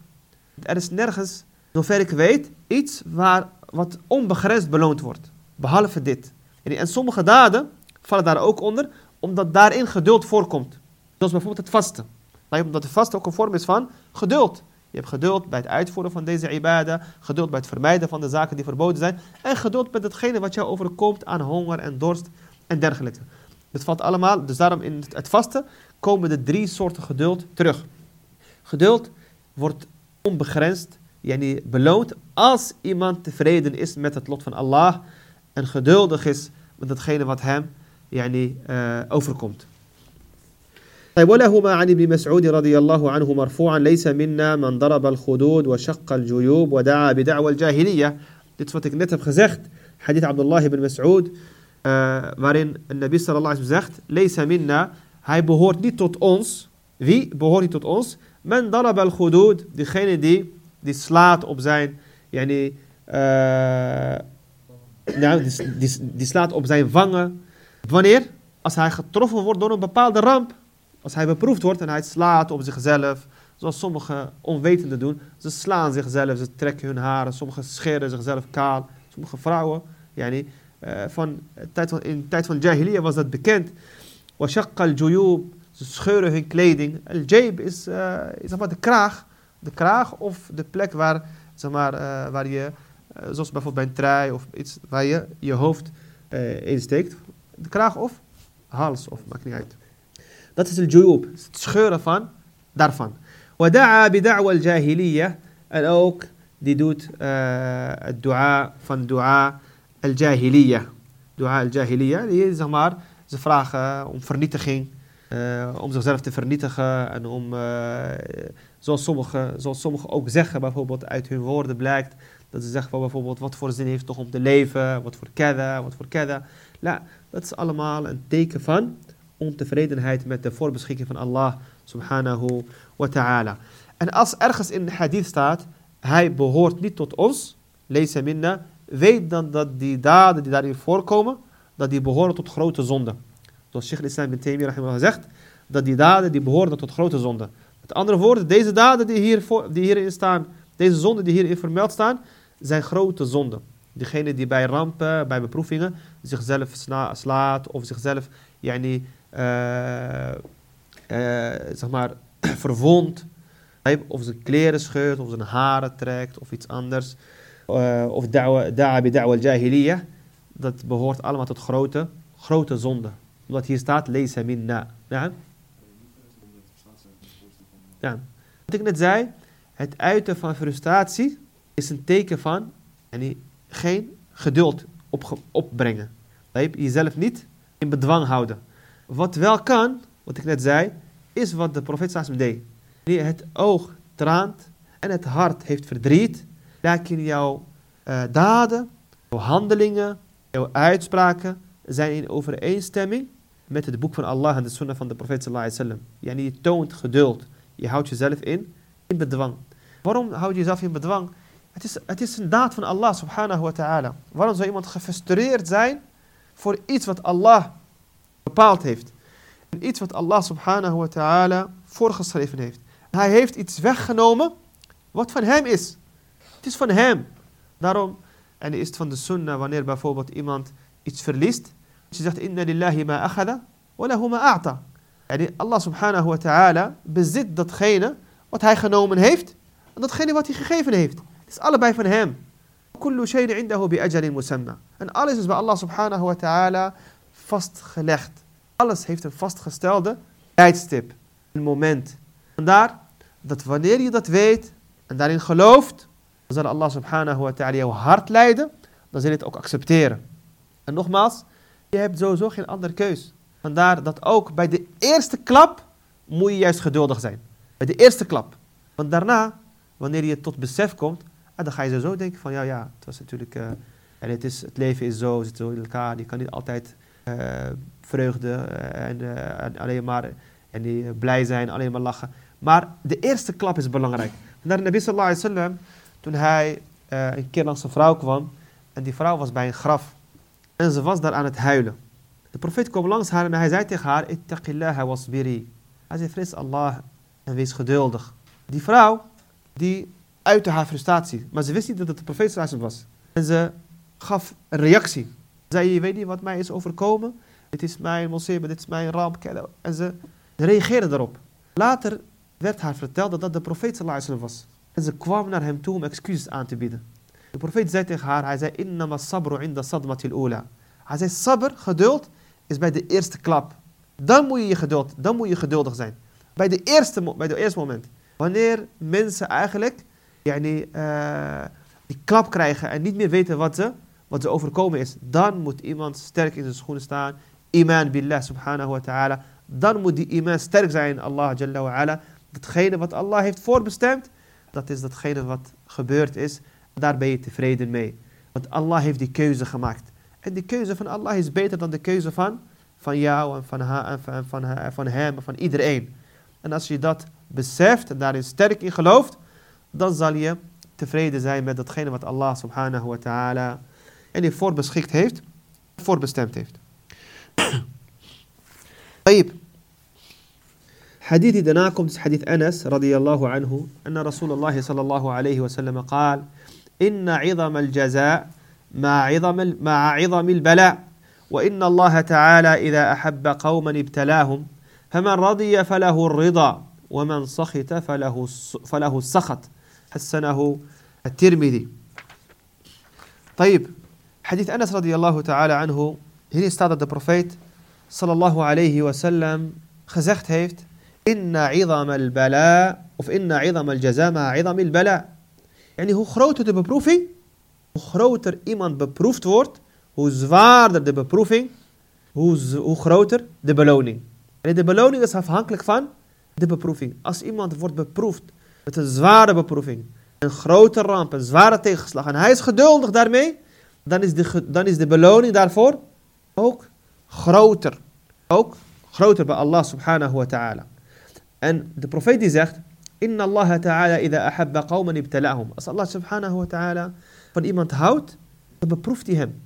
Er is nergens, zover ik weet, iets waar, wat onbegrensd beloond wordt. Behalve dit. En sommige daden vallen daar ook onder, omdat daarin geduld voorkomt. Zoals bijvoorbeeld het vasten omdat de vast ook een vorm is van geduld. Je hebt geduld bij het uitvoeren van deze ibada, geduld bij het vermijden van de zaken die verboden zijn en geduld met hetgene wat jou overkomt aan honger en dorst en dergelijke. Het valt allemaal, dus daarom in het vasten komen de drie soorten geduld terug. Geduld wordt onbegrensd, yani beloond als iemand tevreden is met het lot van Allah en geduldig is met hetgene wat hem yani, uh, overkomt. طيب ولهما عن ابن مسعود رضي الله عنه مرفوعا ليس منا من ضرب الخدود وشق الجيوب ودعا بدعوى الجاهلية Dit is wat ik net heb gezegd. Hadith Abdullah ibn Mas'ud. uh, waarin Nabi sallallahu alaihi wasallam zegt. Leesa minna. Hij behoort niet tot ons. Wie behoort niet tot ons? Men darab al khudud. Die, die slaat op zijn. Yani, uh, nou, die, die, slaat op zijn vangen. Wanneer? Als hij getroffen wordt door een bepaalde ramp. Als hij beproefd wordt en hij slaat op zichzelf, zoals sommige onwetenden doen. Ze slaan zichzelf, ze trekken hun haren, sommigen scheren zichzelf kaal. Sommige vrouwen, yani, van, tijd van, in de tijd van Jahiliyyah was dat bekend. Washaq al-juyub, ze scheuren hun kleding. Al-jayb is, uh, is zeg de kraag. De kraag of de plek waar, zeg maar, waar je, zoals bijvoorbeeld bij een trui of iets, waar je je hoofd insteekt. De kraag of hals, of maakt niet uit. Dat is het juyub, het scheuren van, daarvan. Wada'a bida'wa al-jahiliyyah. En ook, die doet het dua van dua al-jahiliyyah. Dua al-jahiliyyah, die zeg maar, ze vragen om vernietiging, om zichzelf te vernietigen en om, zoals sommigen zoals sommige ook zeggen, bijvoorbeeld uit hun woorden blijkt, dat ze zeggen bijvoorbeeld, wat voor zin heeft toch om te leven, wat voor kada, wat voor kada. La, dat is allemaal een teken van ontevredenheid met de voorbeschikking van Allah subhanahu wa ta'ala. En als ergens in de hadith staat, hij behoort niet tot ons, lees minna, weet dan dat die daden die daarin voorkomen, dat die behoren tot grote zonden. Zoals Sheikh Islam bin rahimahullah zegt, dat die daden die behoren tot grote zonden. Met andere woorden, deze daden die, hier voor, die hierin staan, deze zonden die hierin vermeld staan, zijn grote zonden. Degene die bij rampen, bij beproevingen, zichzelf slaat of zichzelf yani, uh, zeg maar, verwond. Of zijn kleren scheurt, of zijn haren trekt, of iets anders. Uh, of da'a bi da'wa al-jahiliyyah. Dat behoort allemaal tot grote, grote zonde. Omdat hier staat, lees minna. Ja? Ja. Wat ik net zei, het uiten van frustratie is een teken van yani, geen geduld op, opbrengen. Jezelf niet in bedwang houden. Wat wel kan, wat ik net zei, is wat de profeet Sassim deed. Wanneer het oog traant en het hart heeft verdriet, in jouw uh, daden, jouw handelingen, jouw uitspraken zijn in overeenstemming met het boek van Allah en de sunnah van de profeet sallallahu alaihi wasallam. Toont geduld. Je houdt jezelf in, in bedwang. Waarom houd je jezelf in bedwang? Het is, het is een daad van Allah subhanahu wa ta'ala. Waarom zou iemand gefrustreerd zijn voor iets wat Allah bepaald heeft? En iets wat Allah subhanahu wa ta'ala voorgeschreven heeft. Hij heeft iets weggenomen wat van hem is. Is van hem. Daarom, en is het van de sunnah wanneer bijvoorbeeld iemand iets verliest. Je zegt, inna lillahi ma akhada, wa lahu ma a'ta. Yani Allah subhanahu wa ta'ala bezit datgene wat hij genomen heeft. En datgene wat hij gegeven heeft. Het is allebei van hem. Kullu shay'in indahu bi ajalin musamma. En alles is bij Allah subhanahu wa ta'ala vastgelegd. Alles heeft een vastgestelde tijdstip. Een moment. Vandaar dat wanneer je dat weet en daarin gelooft, dan zal Allah subhanahu wa ta'ala jouw hart leiden. Dan zal je het ook accepteren. En nogmaals, je hebt sowieso geen andere keus. Vandaar dat ook bij de eerste klap moet je juist geduldig zijn. Bij de eerste klap. Want daarna, wanneer je tot besef komt, ah, dan ga je zo denken van ja, ja, het was natuurlijk, uh, en het, is, het leven is zo, zit zo in elkaar. Je kan niet altijd uh, vreugde uh, en, alleen maar en die, blij zijn, alleen maar lachen. Maar de eerste klap is belangrijk. Naar de Nabi sallallahu alaihi wasallam, toen hij een keer langs een vrouw kwam, en die vrouw was bij een graf. En ze was daar aan het huilen. De profeet kwam langs haar en hij zei tegen haar, Ittaqillaha wasbiri. Hij zei, vrees Allah en wees geduldig. Die vrouw, die uitte haar frustratie. Maar ze wist niet dat het de profeet was. En ze gaf een reactie. Ze zei, je weet niet wat mij is overkomen? Dit is mijn mosebe, dit is mijn ramp. En ze reageerde daarop. Later werd haar verteld dat dat de profeet was. En ze kwam naar hem toe om excuses aan te bieden. De profeet zei tegen haar, hij zei, innama sabru inda sadmatil ula. Hij zei, sabr, geduld, is bij de eerste klap. Dan moet je, je, geduld, dan moet je geduldig zijn. Bij, de eerste, bij de eerste moment. Wanneer mensen eigenlijk yani, uh, die klap krijgen en niet meer weten wat ze, wat ze overkomen is, dan moet iemand sterk in zijn schoenen staan. Iman billah subhanahu wa ta'ala. Dan moet die iman sterk zijn Allah jalla wa ala. Datgene wat Allah heeft voorbestemd, dat is datgene wat gebeurd is. Daar ben je tevreden mee. Want Allah heeft die keuze gemaakt. En die keuze van Allah is beter dan de keuze van, van jou en van, ha, en van, en van, en van hem en van iedereen. En als je dat beseft en daarin sterk in gelooft, dan zal je tevreden zijn met datgene wat Allah subhanahu wa ta'ala en die voorbeschikt heeft, voorbestemd heeft. طيب حديث komt is hadith Anas radiyallahu anhu أن رسول الله صلى الله عليه وسلم قال إن عظم الجزاء مع عظم مع عظم البلاء وإن الله تعالى إذا أحب قوما ابتلاهم فمن رضي فله الرضا ومن سخط فله فله السخط. حسنه الترمذي. طيب حديث أنس رضي الله تعالى عنه staat dat de profeet sallallahu alayhi wa sallam gezegd heeft inna idam al-bala of inna idam al-jaza ma idam al-bala yani hoe groter de beproeving hoe groter iemand beproefd wordt hoe zwaarder de beproeving hoe, hoe groter de beloning en de beloning is afhankelijk van de beproeving als iemand wordt beproefd met een zware beproeving een grote ramp, een zware tegenslag. En hij is geduldig daarmee. Dan is de, dan is de beloning daarvoor ook groter. Ook groter bij Allah subhanahu wa ta'ala. En de profeet die zegt, Inna Allah ta'ala idha ahabba qawman ibtala'hum. Als Allah subhanahu wa ta'ala van iemand houdt, dan beproeft hij hem.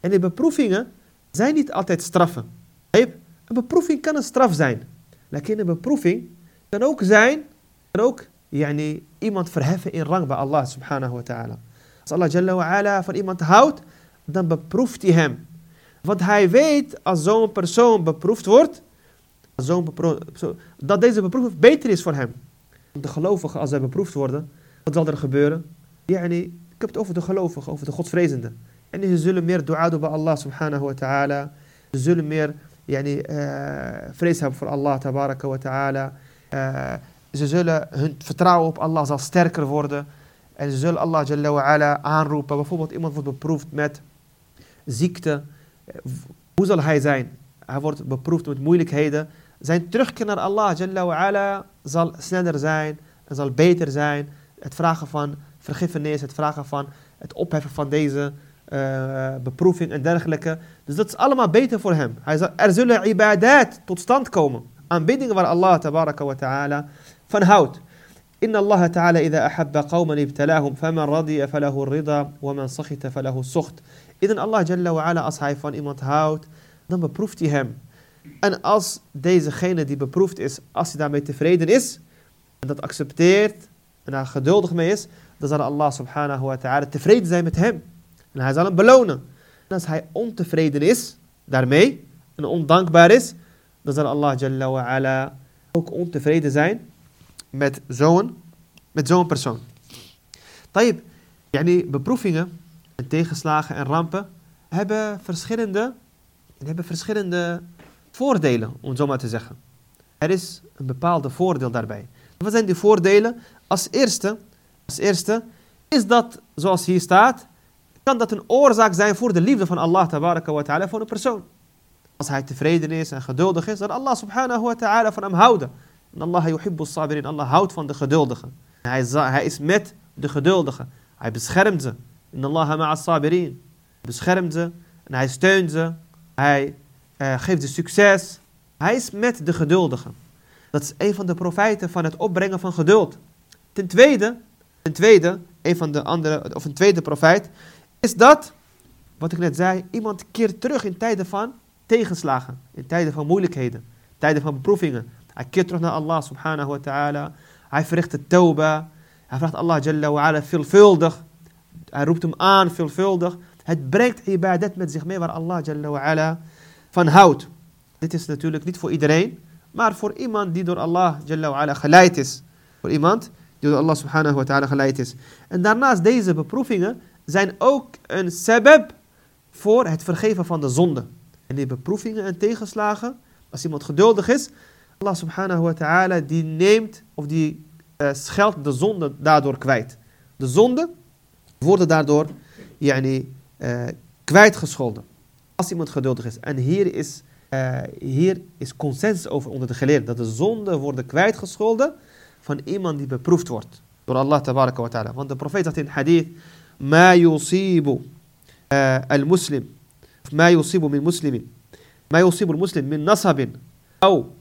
En die beproevingen zijn niet altijd straffen. Een beproeving kan een straf zijn. Lekker een beproeving kan ook zijn, kan ook yani, iemand verheffen in rang bij Allah subhanahu wa ta'ala. Als Allah jalla wa ala van iemand houdt, dan beproeft hij hem. Want hij weet als zo'n persoon beproefd wordt, dat deze beproefing beter is voor hem. De gelovigen, als zij beproefd worden, wat zal er gebeuren? Yani, ik heb het over de gelovigen, over de godsvrezenden. En ze zullen meer dua doen bij Allah subhanahu wa ta'ala. Ze zullen meer yani, uh, vrees hebben voor Allah tabaraka wa ta'ala. Uh, ze zullen hun vertrouwen op Allah zal sterker worden. En ze zullen Allah Jalla wa ala aanroepen. Bijvoorbeeld iemand wordt beproefd met ziekte. Hoe zal hij zijn? Hij wordt beproefd met moeilijkheden. Zijn terugkeer naar Allah Jalla wa ala, zal sneller zijn en zal beter zijn. Het vragen van vergiffenis, het vragen van het opheffen van deze uh, beproeving en dergelijke. Dus dat is allemaal beter voor hem. Hij zal, er zullen ibadat tot stand komen. Aanbiddingen waar Allah tabaraka wa ta'ala van houdt. إن الله تعالى إذا أحب قوما ابتلاهم فمن رضي فله الرضا ومن سخط فله السخط إذن Allah Jalla wa ala, als hij van iemand houdt, dan beproeft hij hem. en als dezegene die beproefd is, als hij daarmee tevreden is, en dat accepteert, en daar geduldig mee is, dan zal Allah subhanahu wa ta'ala tevreden zijn met hem. En hij zal hem belonen. En als hij ontevreden is daarmee, en ondankbaar is, dan zal Allah Jalla wa ala ook ontevreden zijn met zo'n zo'n persoon. Tayyip, yani beproevingen en tegenslagen en rampen hebben verschillende, hebben verschillende voordelen, om het zo maar te zeggen. Er is een bepaalde voordeel daarbij. Wat zijn die voordelen? Als eerste, als eerste is dat, zoals hier staat, kan dat een oorzaak zijn voor de liefde van Allah tabaraka wa ta'ala voor een persoon. Als hij tevreden is en geduldig is, dan Allah subhanahu wa ta'ala van hem houden. En Allah yuhibbu sabirin. Allah houdt van de geduldigen. Hij hij is met de geduldigen. Hij beschermt ze. In Allah ma'a sabirin. Beschermt ze en hij steunt ze. Hij uh, geeft ze succes. Hij is met de geduldigen. Dat is een van de profijten van het opbrengen van geduld. Ten tweede, ten tweede, een van de andere, of een tweede profijt, is dat, wat ik net zei, iemand keert terug in tijden van tegenslagen, in tijden van moeilijkheden, tijden van beproevingen. Hij keert terug naar Allah subhanahu wa ta'ala. Hij verricht de tauba. Hij vraagt Allah jalla wa ala veelvuldig. Hij roept hem aan veelvuldig. Het brengt ibadat met zich mee waar Allah jalla wa ala van houdt. Dit is natuurlijk niet voor iedereen, maar voor iemand die door Allah jalla geleid is. Voor iemand die door Allah subhanahu wa ta'ala geleid is. En daarnaast deze beproevingen zijn ook een sebeb voor het vergeven van de zonde. En die beproevingen en tegenslagen, als iemand geduldig is, Allah subhanahu wa ta'ala die neemt of die uh, scheldt de zonde daardoor kwijt. De zonde worden daardoor yani, uh, kwijtgescholden. Als iemand geduldig is. En hier is, uh, hier is consensus over onder de geleerden. Dat de zonden worden kwijtgescholden van iemand die beproefd wordt. Door Allah tabaraka wa ta'ala. Want de profeet zegt in hadith. Ma yusibu al-muslim. Ma yusibu min muslimin. Ma yusibu al-muslim min nasabin. Au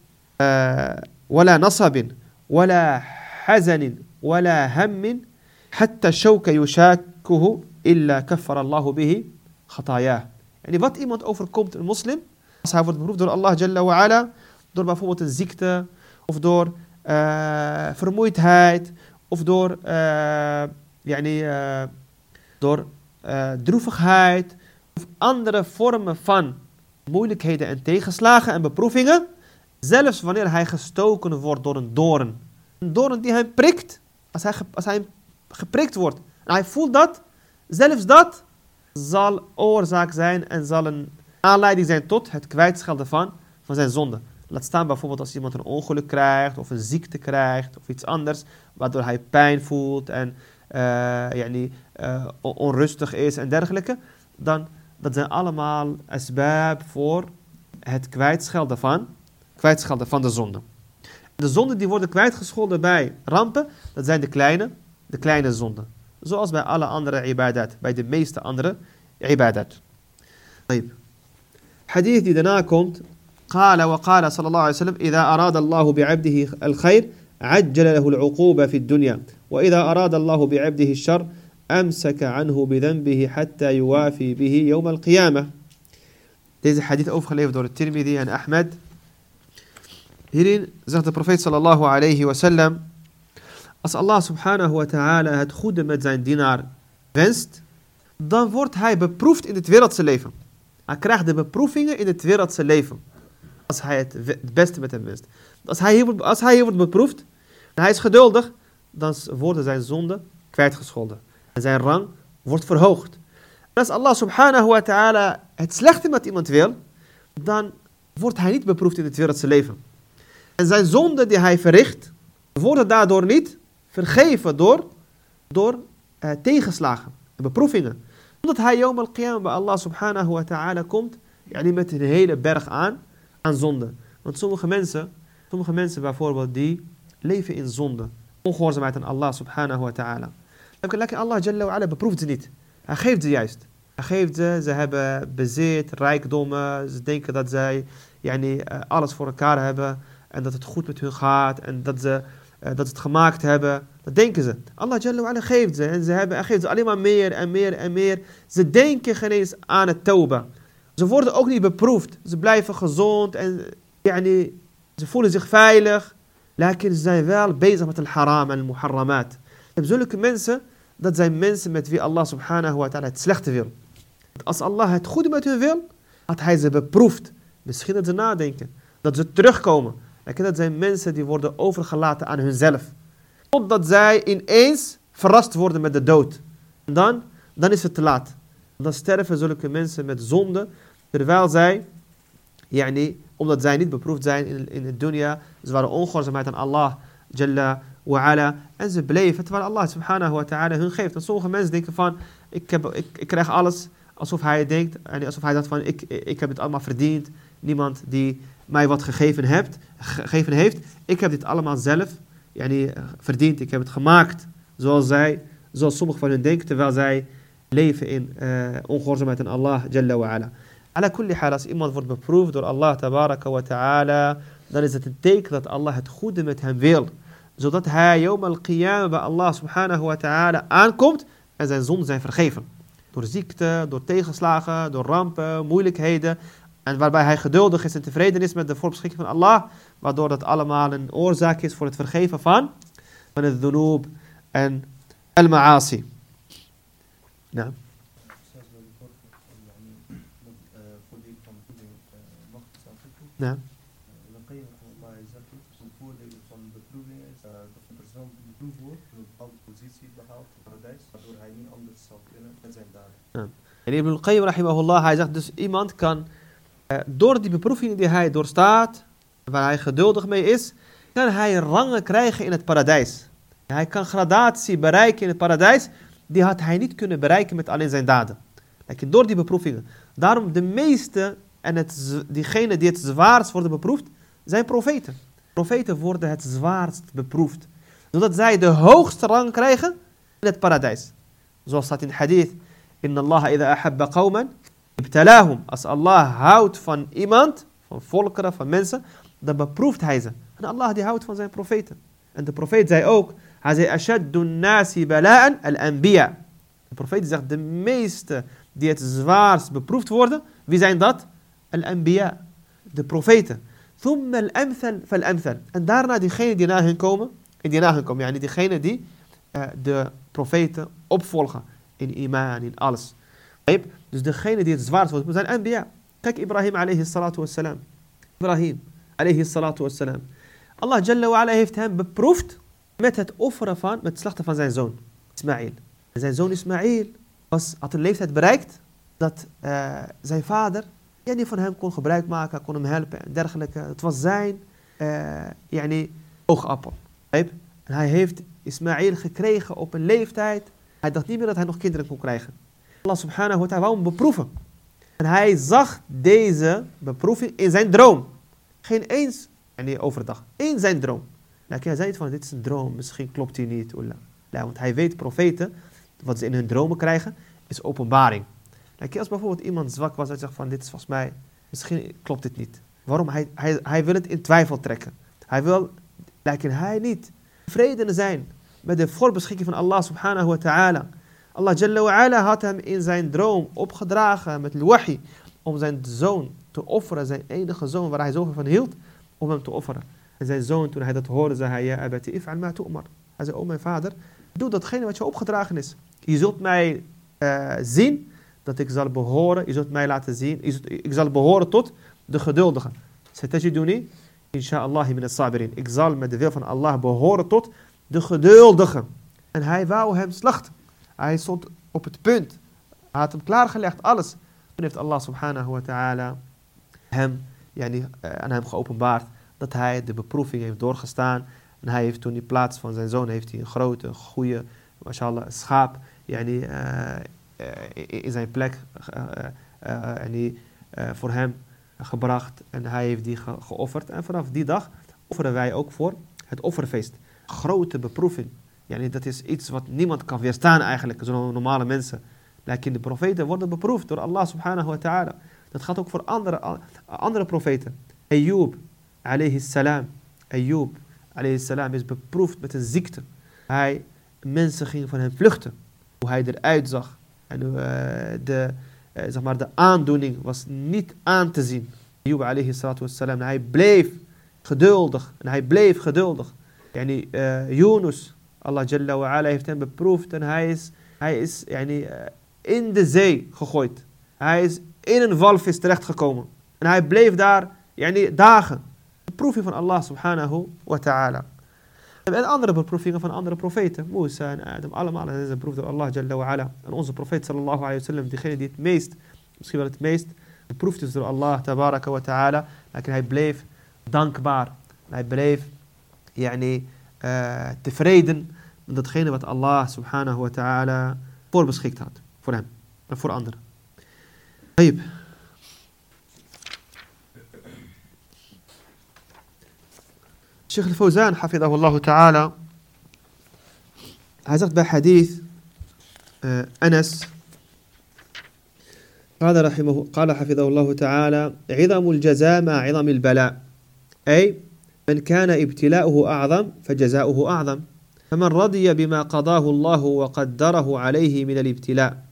ولا نصب ولا حزن ولا هم حتى الشوك يشاكه إلا كفر الله به خطاياه en wat iemand overkomt, een moslim, als hij wordt beproefd door Allah Jalla wa ala, door bijvoorbeeld een ziekte, of door eh, vermoeidheid, of door, uh, yani, eh, door droevigheid, of andere vormen van moeilijkheden en tegenslagen en beproevingen, zelfs wanneer hij gestoken wordt door een doorn. Een doorn die hij prikt, als hij, als hij geprikt wordt, en hij voelt dat, zelfs dat, zal oorzaak zijn en zal een aanleiding zijn tot het kwijtschelden van, van zijn zonde. Laat staan bijvoorbeeld als iemand een ongeluk krijgt of een ziekte krijgt of iets anders. Waardoor hij pijn voelt en uh, yani, uh, onrustig is en dergelijke. Dan dat zijn allemaal asbab voor het kwijtschelden van kwijtschelden van de zonde. De zonden die worden kwijtgescholden bij rampen, dat zijn de kleine, de kleine zonden. Zoals bij alle andere ibadat, bij de meeste andere ibadat. Hadith die daarna komt, قال وقال صلى الله عليه وسلم إذا أراد الله بعبده الخير عجل له العقوبة في الدنيا وإذا أراد الله بعبده الشر أمسك عنه بذنبه حتى يوافي به يوم القيامة Deze hadith overgeleverd door Tirmidhi en Ahmed Hierin zegt de profeet sallallahu alayhi wa sallam, als Allah subhanahu wa ta'ala het goede met zijn dienaar wenst, dan wordt hij beproefd in het wereldse leven. Hij krijgt de beproevingen in het wereldse leven. Als hij het, beste met hem wenst. Als hij, hier, als hij wordt beproefd en hij is geduldig, dan worden zijn zonden kwijtgescholden. En zijn rang wordt verhoogd. Als Allah subhanahu wa ta'ala het slechte met iemand wil, dan wordt hij niet beproefd in het wereldse leven. En zijn zonden die hij verricht, worden daardoor niet vergeven door, door uh, tegenslagen en beproevingen. Totdat hij Yom al-Qiyamah bij Allah subhanahu wa ta'ala komt. Yani met een hele berg aan, aan zonde. Want sommige mensen, sommige mensen bijvoorbeeld, die leven in zonde. Ongehoorzaamheid aan Allah subhanahu wa ta'ala. Lekker Allah jalla wa ala beproeft ze niet. Hij geeft ze juist. Hij geeft ze, ze hebben bezit, rijkdommen. Ze denken dat zij yani, uh, alles voor elkaar hebben. En dat het goed met hun gaat. En dat ze, uh, dat ze het gemaakt hebben. Dat denken ze. Allah Jalla ala geeft ze. En ze hebben, geeft ze alleen maar meer en meer en meer. Ze denken geen eens aan het tauba. Ze worden ook niet beproefd. Ze blijven gezond en yani, ze voelen zich veilig. Lakin ze zijn wel bezig met het haram en het muharramat. En zulke mensen, dat zijn mensen met wie Allah subhanahu wa ta'ala het slechte wil. Als Allah het goede met hun wil, had hij ze beproefd. Misschien dat ze nadenken, dat ze terugkomen. Lakin dat zijn mensen die worden overgelaten aan hunzelf. Totdat zij ineens verrast worden met de dood. En dan, dan is het te laat. Dan sterven zulke mensen met zonde, terwijl zij, yani, omdat zij niet beproefd zijn in, in de dunya, ze waren ongehoorzaamheid aan Allah, Jalla wa ala, en ze bleven, terwijl Allah subhanahu wa ta'ala hun geeft. En sommige mensen denken van, ik, heb, ik, ik krijg alles, alsof hij denkt, en alsof hij dacht van, ik, ik heb het allemaal verdiend, niemand die mij wat gegeven, hebt, gegeven heeft, ik heb dit allemaal zelf yani, verdiend, ik heb het gemaakt, zoals zij, zoals sommigen van hun denken, terwijl zij leven in uh, ongehoorzaamheid aan Allah, Jalla wa ala. Ala kulli als iemand wordt beproefd door Allah tabaraka wa ta'ala, dan is het een teken dat Allah het goede met hem wil. Zodat hij yom al-qiyam bij Allah subhanahu wa ta'ala aankomt en zijn zonden zijn vergeven. Door ziekte, door tegenslagen, door rampen, moeilijkheden. En waarbij hij geduldig is en tevreden is met de voorbeschikking van Allah. Waardoor dat allemaal een oorzaak is voor het vergeven van, van het dunoob en al-ma'asi. Nou. Ja. Dan maar zeggen, een voordeel van beproeving is dat een persoon beproefd wordt, een bepaalde positie behaalt, paradijs, waardoor hij niet anders zal kunnen met zijn daden. Ja. En rahimahullah, hij zegt dus iemand kan, door die beproevingen die hij doorstaat, waar hij geduldig mee is, kan hij rangen krijgen in het paradijs. Hij kan gradatie bereiken in het paradijs, die had hij niet kunnen bereiken met alleen zijn daden. Like, door die beproevingen. Daarom de meeste en het, diegenen die het zwaarst worden beproefd, zijn profeten. Profeten worden het zwaarst beproefd. Zodat zij de hoogste rang krijgen in het paradijs. Zoals staat in hadith. Inna Allah idha ahabba qawman ibtalahum. Als Allah houdt van iemand, van volkeren, van mensen, dan beproeft hij ze. En Allah die houdt van zijn profeten. En de profeet zei ook, hij zei, nasi bala'an al-anbiya. De profeet zegt, de meeste die het zwaarst beproefd worden, wie zijn dat? Al-anbiya, de profeten. Thumma al-amthal fal-amthal. En daarna diegenen die na hen komen, en die na hen komen, yani diegenen die uh, de profeten opvolgen in iman, in alles. Dus degene die het zwaarst wordt, zijn anbiya. Kijk Ibrahim alayhi salatu wassalam. Ibrahim alayhi salatu wassalam. Allah Jalla wa ala heeft hem beproefd met het offeren van, met het slachten van zijn zoon, Ismaïl. En zijn zoon Ismaïl was, had een leeftijd bereikt dat uh, zijn vader die van hem kon gebruik maken, kon hem helpen en dergelijke. Het was zijn uh, yani, oogappel. En hij heeft Ismaïl gekregen op een leeftijd. Hij dacht niet meer dat hij nog kinderen kon krijgen. Allah subhanahu wa ta'ala wou hem beproeven. En hij zag deze beproeving in zijn droom. Geen eens, en nee, overdag, in zijn droom. Hij zei van, dit is een droom, misschien klopt hij niet. Want hij weet, profeten, wat ze in hun dromen krijgen, is openbaring. Als bijvoorbeeld iemand zwak was en zegt van, dit is volgens mij, misschien klopt dit niet. Waarom? Hij, hij, hij wil het in twijfel trekken. Hij wil, lijken hij niet, tevreden zijn met de voorbeschikking van Allah subhanahu wa ta'ala. Allah Jalla wa ala had hem in zijn droom opgedragen met al-wahi om zijn zoon te offeren, zijn enige zoon waar hij zoveel van hield, om hem te offeren. En zijn zoon, toen hij dat hoorde, zei hij, ja abati if'al ma tu'mar. Hij zei, oh mijn vader, doe datgene wat je opgedragen is. Je zult mij uh, zien dat ik zal behoren, je zult mij laten zien, ik zal behoren tot de geduldigen. Satajiduni, inshallah min as-sabirin. Ik zal met de wil van Allah behoren tot de geduldigen. En hij wou hem slachten. Hij stond op het punt. Hij had hem klaargelegd, alles. Toen heeft Allah subhanahu wa ta'ala hem, yani, uh, aan hem geopenbaard dat hij de beproeving heeft doorgestaan. En hij heeft toen in plaats van zijn zoon heeft hij een grote, goede, mashallah, schaap yani, uh, in zijn plek en die, voor hem gebracht en hij heeft die geofferd. En vanaf die dag offeren wij ook voor het offerfeest. Grote beproeving. Yani dat is iets wat niemand kan weerstaan eigenlijk, zo'n normale mensen. Lekker de profeten worden beproefd door Allah subhanahu wa ta'ala. Dat gaat ook voor andere, andere profeten. Ayyub, alayhi salam. Ayyub, alayhi salam, is beproefd met een ziekte. Hij, mensen gingen van hem vluchten. Hoe hij eruit zag. En uh, de, uh, zeg maar, de aandoening was niet aan te zien. Ayyub, alayhi salatu. Hij bleef geduldig. En hij bleef geduldig. Yani, uh, Yunus, Allah Jalla wa ala heeft hem beproefd en hij is, hij is yani, in de zee gegooid. Hij is in een walvis terechtgekomen. En hij bleef daar yani, dagen. Beproeving van Allah subhanahu wa ta'ala. En andere beproevingen van andere profeten. Musa en Adam, allemaal zijn beproefd door Allah Jalla wa ala. En onze profeet sallallahu alayhi wa sallam, diegene die het meest, misschien wel het meest, beproefd is door Allah tabaraka wa ta'ala. Maar hij bleef dankbaar. Hij bleef yani, tevreden met datgene wat Allah subhanahu wa ta'ala voorbeschikt had. Voor hem en voor anderen. Tayyip. Sheikh al-Fawzan, hafidahullah ta'ala, hij zegt bij hadith uh, Anas, قال رحمه قال حفظه الله تعالى عظم الجزاء مع عظم البلاء أي من كان ابتلاؤه أعظم فجزاؤه أعظم. فمن رضي بما قضاه الله وقدره عليه من الابتلاء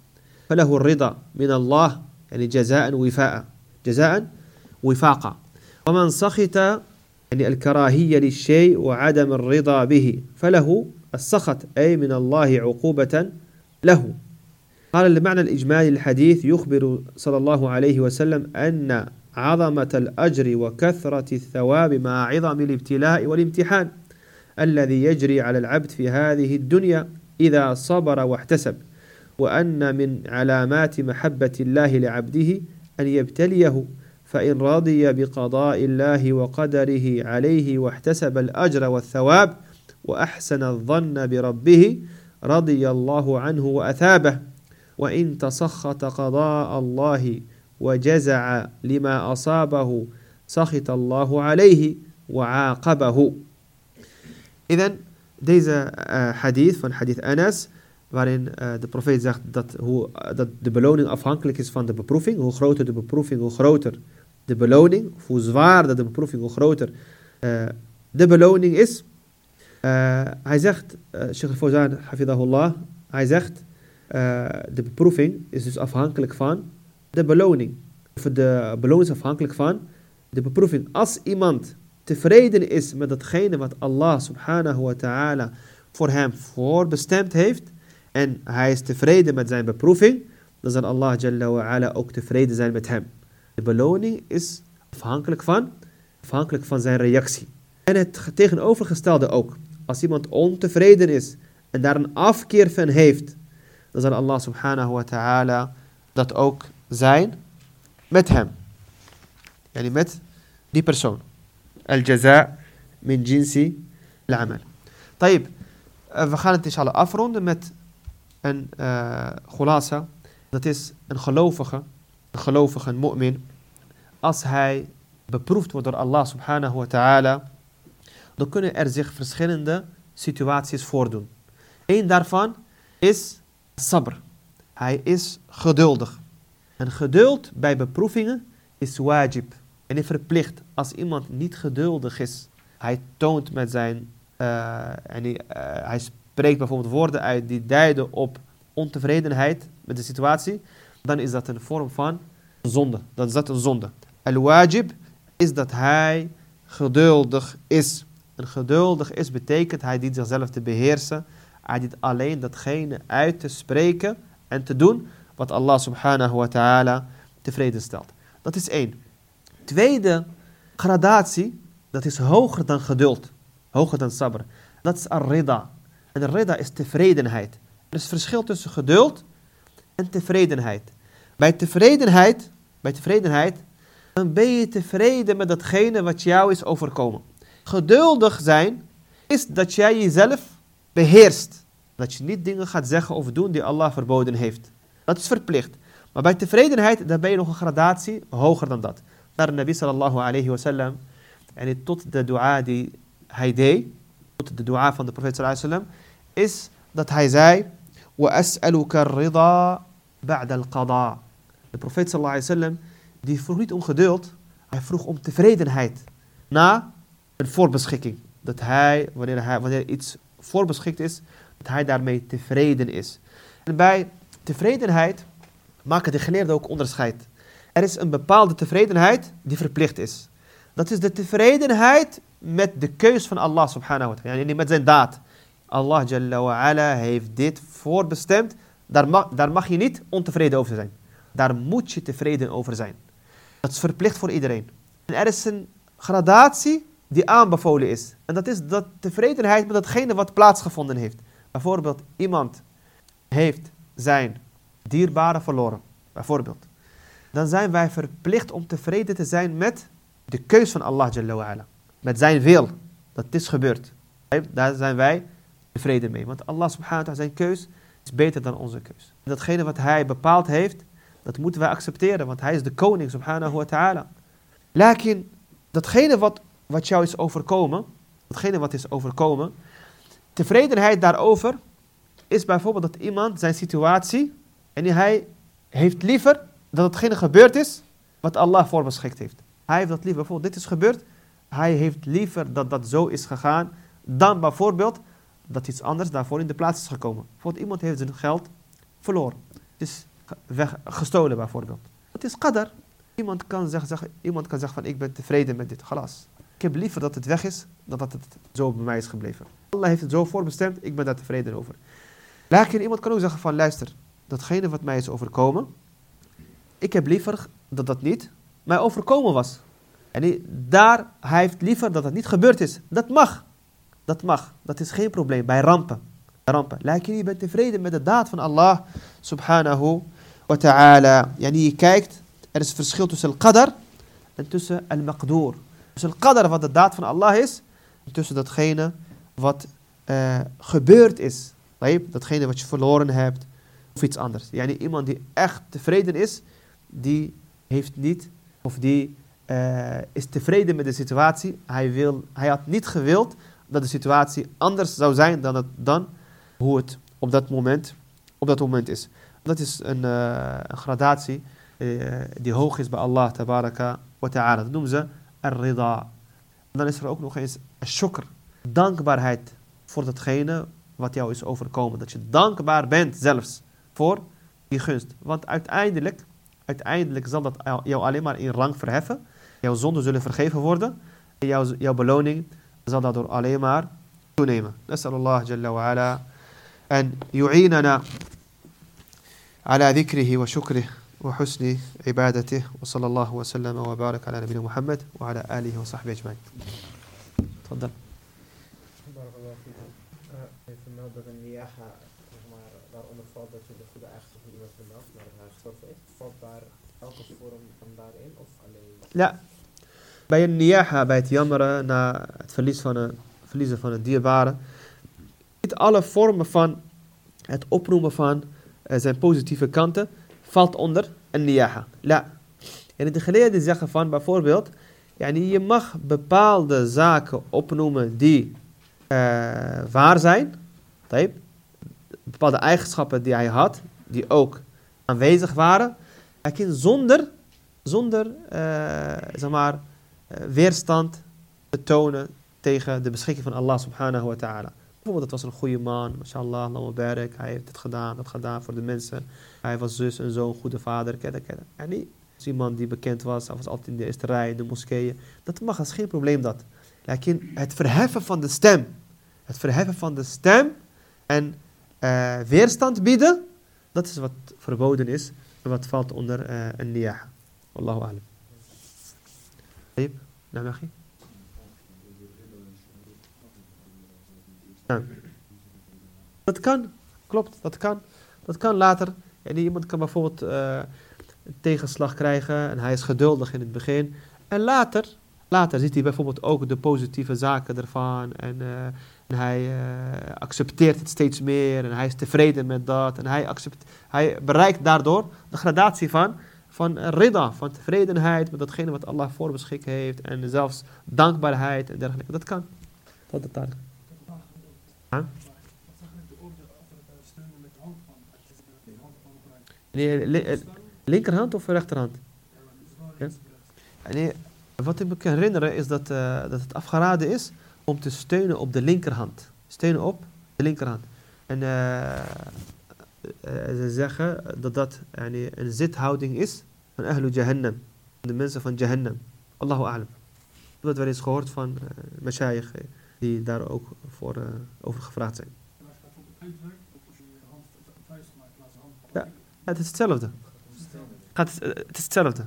فله الرضا من الله يعني جزاء وفاء جزاء وفاقا. ومن سخط يعني الكراهية للشيء وعدم الرضا به فله السخط أي من الله عقوبة له. قال المعنى الإجمالي للحديث يخبر صلى الله عليه وسلم أن عظمة الأجر وكثرة الثواب مع عظم الابتلاء والامتحان الذي يجري على العبد في هذه الدنيا إذا صبر واحتسب وأن من علامات محبة الله لعبده أن يبتليه فإن رضي بقضاء الله وقدره عليه واحتسب الأجر والثواب وأحسن الظن بربه رضي الله عنه وأثابه وإن تسخط قضاء الله وجزع لما أصابه سخط الله عليه وعاقبه إذا deze uh, hadith van hadith Anas, waarin uh, de profeet zegt dat, hoe, dat de beloning afhankelijk is van de beproeving. Hoe groter de beproeving, hoe groter de beloning. Of hoe zwaarder de beproeving, hoe groter uh, de beloning is. hij zegt, Sheikh al-Fawzan, hafidahullah, hij zegt, de beproeving is dus afhankelijk van de beloning. Of de beloning is afhankelijk van de beproeving. Als iemand tevreden is met datgene wat Allah subhanahu wa ta'ala voor hem voorbestemd heeft en hij is tevreden met zijn beproeving, dan zal Allah jalla wa ala ook tevreden zijn met hem. De beloning is afhankelijk van, afhankelijk van zijn reactie. En het tegenovergestelde ook. Als iemand ontevreden is en daar een afkeer van heeft, dan zal Allah subhanahu wa ta'ala dat ook zijn met hem. Yani met die persoon. الجزاء من جنس العمل طيب we gaan het inshallah afronden met een uh, khulasa. Dat is een gelovige, een gelovige, een mu'min. Als hij beproefd wordt door Allah subhanahu wa ta'ala, dan kunnen er zich verschillende situaties voordoen. Eén daarvan is sabr. Hij is geduldig. En geduld bij beproevingen is wajib. En is verplicht als iemand niet geduldig is. Hij toont met zijn. Uh, en hij, uh, hij spreekt bijvoorbeeld woorden uit die duiden op ontevredenheid met de situatie. Dan is dat een vorm van zonde. Dan is dat een zonde. Al-wajib is dat hij geduldig is. En geduldig is betekent hij dient zichzelf te beheersen. Hij dient alleen datgene uit te spreken en te doen wat Allah subhanahu wa ta'ala tevreden stelt. Dat is één. Tweede gradatie, dat is hoger dan geduld. Hoger dan sabr. Dat is ar-rida. En rida is tevredenheid. Er is verschil tussen geduld en tevredenheid. Bij tevredenheid, bij tevredenheid, dan ben je tevreden met datgene wat jou is overkomen. Geduldig zijn is dat jij jezelf beheerst. Dat je niet dingen gaat zeggen of doen die Allah verboden heeft. Dat is verplicht. Maar bij tevredenheid, dan ben je nog een gradatie hoger dan dat. Naar de Nabi sallallahu alayhi wa sallam, en tot de dua die hij deed, tot de dua van de profeet sallallahu alayhi wa sallam, is dat hij zei, وَأَسْأَلُكَ الرِّضَى بَعْدَ الْقَضَاء. De profeet sallallahu alayhi wa sallam, die vroeg niet om geduld, hij vroeg om tevredenheid. Na een voorbeschikking. Dat hij, wanneer, hij, wanneer iets voorbeschikt is, dat hij daarmee tevreden is. En bij tevredenheid maken de geleerden ook onderscheid. Er is een bepaalde tevredenheid die verplicht is. Dat is de tevredenheid met de keus van Allah subhanahu wa ta'ala. Yani met zijn daad. Allah Jalla wa ala heeft dit voorbestemd. Daar mag, daar mag je niet ontevreden over zijn. Daar moet je tevreden over zijn. Dat is verplicht voor iedereen. En er is een gradatie die aanbevolen is. En dat is dat tevredenheid met datgene wat plaatsgevonden heeft. Bijvoorbeeld, iemand heeft zijn dierbare verloren. Bijvoorbeeld. Dan zijn wij verplicht om tevreden te zijn met de keus van Allah Jalla. Met zijn wil. Dat is gebeurd. Daar zijn wij tevreden mee. Want Allah subhanahu wa ta'ala, zijn keus is beter dan onze keus. En datgene wat hij bepaald heeft, dat moeten wij accepteren. Want hij is de koning subhanahu wa ta'ala. Lakin, datgene wat, wat jou is overkomen, datgene wat is overkomen, tevredenheid daarover is bijvoorbeeld dat iemand zijn situatie en hij heeft liever dat hetgene gebeurd is wat Allah voorbeschikt heeft. Hij heeft dat liever. Bijvoorbeeld, dit is gebeurd. Hij heeft liever dat dat zo is gegaan dan bijvoorbeeld dat iets anders daarvoor in de plaats is gekomen. Bijvoorbeeld, iemand heeft zijn geld verloren. Het is gestolen bijvoorbeeld. Het is qadar. Iemand kan zeggen, zeggen, iemand kan zeggen van ik ben tevreden met dit glas. Ik heb liever dat het weg is dan dat het zo bij mij is gebleven. Allah heeft het zo voorbestemd, ik ben daar tevreden over. Lakin iemand kan ook zeggen van luister, datgene wat mij is overkomen, ik heb liever dat dat niet mij overkomen was. En daar, hij heeft liever dat het niet gebeurd is. Dat mag. Dat mag. Dat is geen probleem bij rampen. Rampen. Lijken je bent tevreden met de daad van Allah subhanahu wa ta'ala. Yani je kijkt, er is verschil tussen al-qadar en tussen al-maqdoor. Tussen al-qadar wat de daad van Allah is, en tussen datgene wat uh, gebeurd is. Datgene wat je verloren hebt, of iets anders. Yani iemand die echt tevreden is, die heeft niet, of die uh, is tevreden met de situatie. Hij, wil, hij had niet gewild dat de situatie anders zou zijn dan, het, dan hoe het op dat moment, op dat moment is. Dat is een, een gradatie uh, die hoog is bij Allah tabaraka wa ta'ala. Dat noemen ze ar-rida. Dan is er ook nog eens shukr. Dankbaarheid voor datgene wat jou is overkomen. Dat je dankbaar bent zelfs voor die gunst. Want uiteindelijk, uiteindelijk zal dat jou alleen maar in rang verheffen. Jouw zonden zullen vergeven worden. En jouw, jouw beloning zal daardoor alleen maar toenemen. Nas'alullah jalla wa ala en yu'inana ala dhikrihi wa shukrihi وحسن عبادته وصلى الله وسلم وبارك على نبينا محمد وعلى آله وصحبه أجمعين تفضل Ja, bij een niaha, bij het jammeren na het verlies van een, verliezen van een dierbare, niet alle vormen van het oproemen van uh, zijn positieve kanten valt onder een niyaha. La. En de geleerden zeggen van bijvoorbeeld, yani je mag bepaalde zaken opnoemen die uh, waar zijn. Taib. Bepaalde eigenschappen die hij had, die ook aanwezig waren. Zonder, zonder uh, zeg maar, uh, weerstand te tonen tegen de beschikking van Allah subhanahu wa ta'ala. Bijvoorbeeld, dat was een goede man, mashallah, Allah barak, hij heeft het gedaan, dat gedaan voor de mensen. Hij was zus en zo, goede vader, kedda, kedda. En die is iemand die bekend was, hij was altijd in de eerste rij, in de moskeeën. Dat mag, is geen probleem dat. Het verheffen van de stem, het verheffen van de stem en uh, weerstand bieden, dat is wat verboden is en wat valt onder een niyah. Wallahu alam. Nou, mag je? Ja. Dat kan, klopt, dat kan. Dat kan later. En iemand kan bijvoorbeeld een tegenslag krijgen en hij is geduldig in het begin. En later, Later ziet hij bijvoorbeeld ook de positieve zaken ervan en, eh, en hij eh, accepteert het steeds meer en hij is tevreden met dat en hij, accept, hij bereikt daardoor de gradatie van, van rida, van tevredenheid met datgene wat Allah voorbeschikt heeft en zelfs dankbaarheid en dergelijke. Dat kan. Je de van gebruikt. Nee, eh, linkerhand of rechterhand? Ja. Nee, wat ik me kan herinneren is dat, eh, dat het afgeraden is om te steunen op de linkerhand. Steunen op de linkerhand. En eh, ze zeggen dat dat een zithouding is van Ahlu Jahannam. De mensen van Jahannam. Allahu a'lam. Het wel eens gehoord van uh, die daar ook voor, eh, over gevraagd zijn. Dat. Ja. Het is hetzelfde. Het is hetzelfde.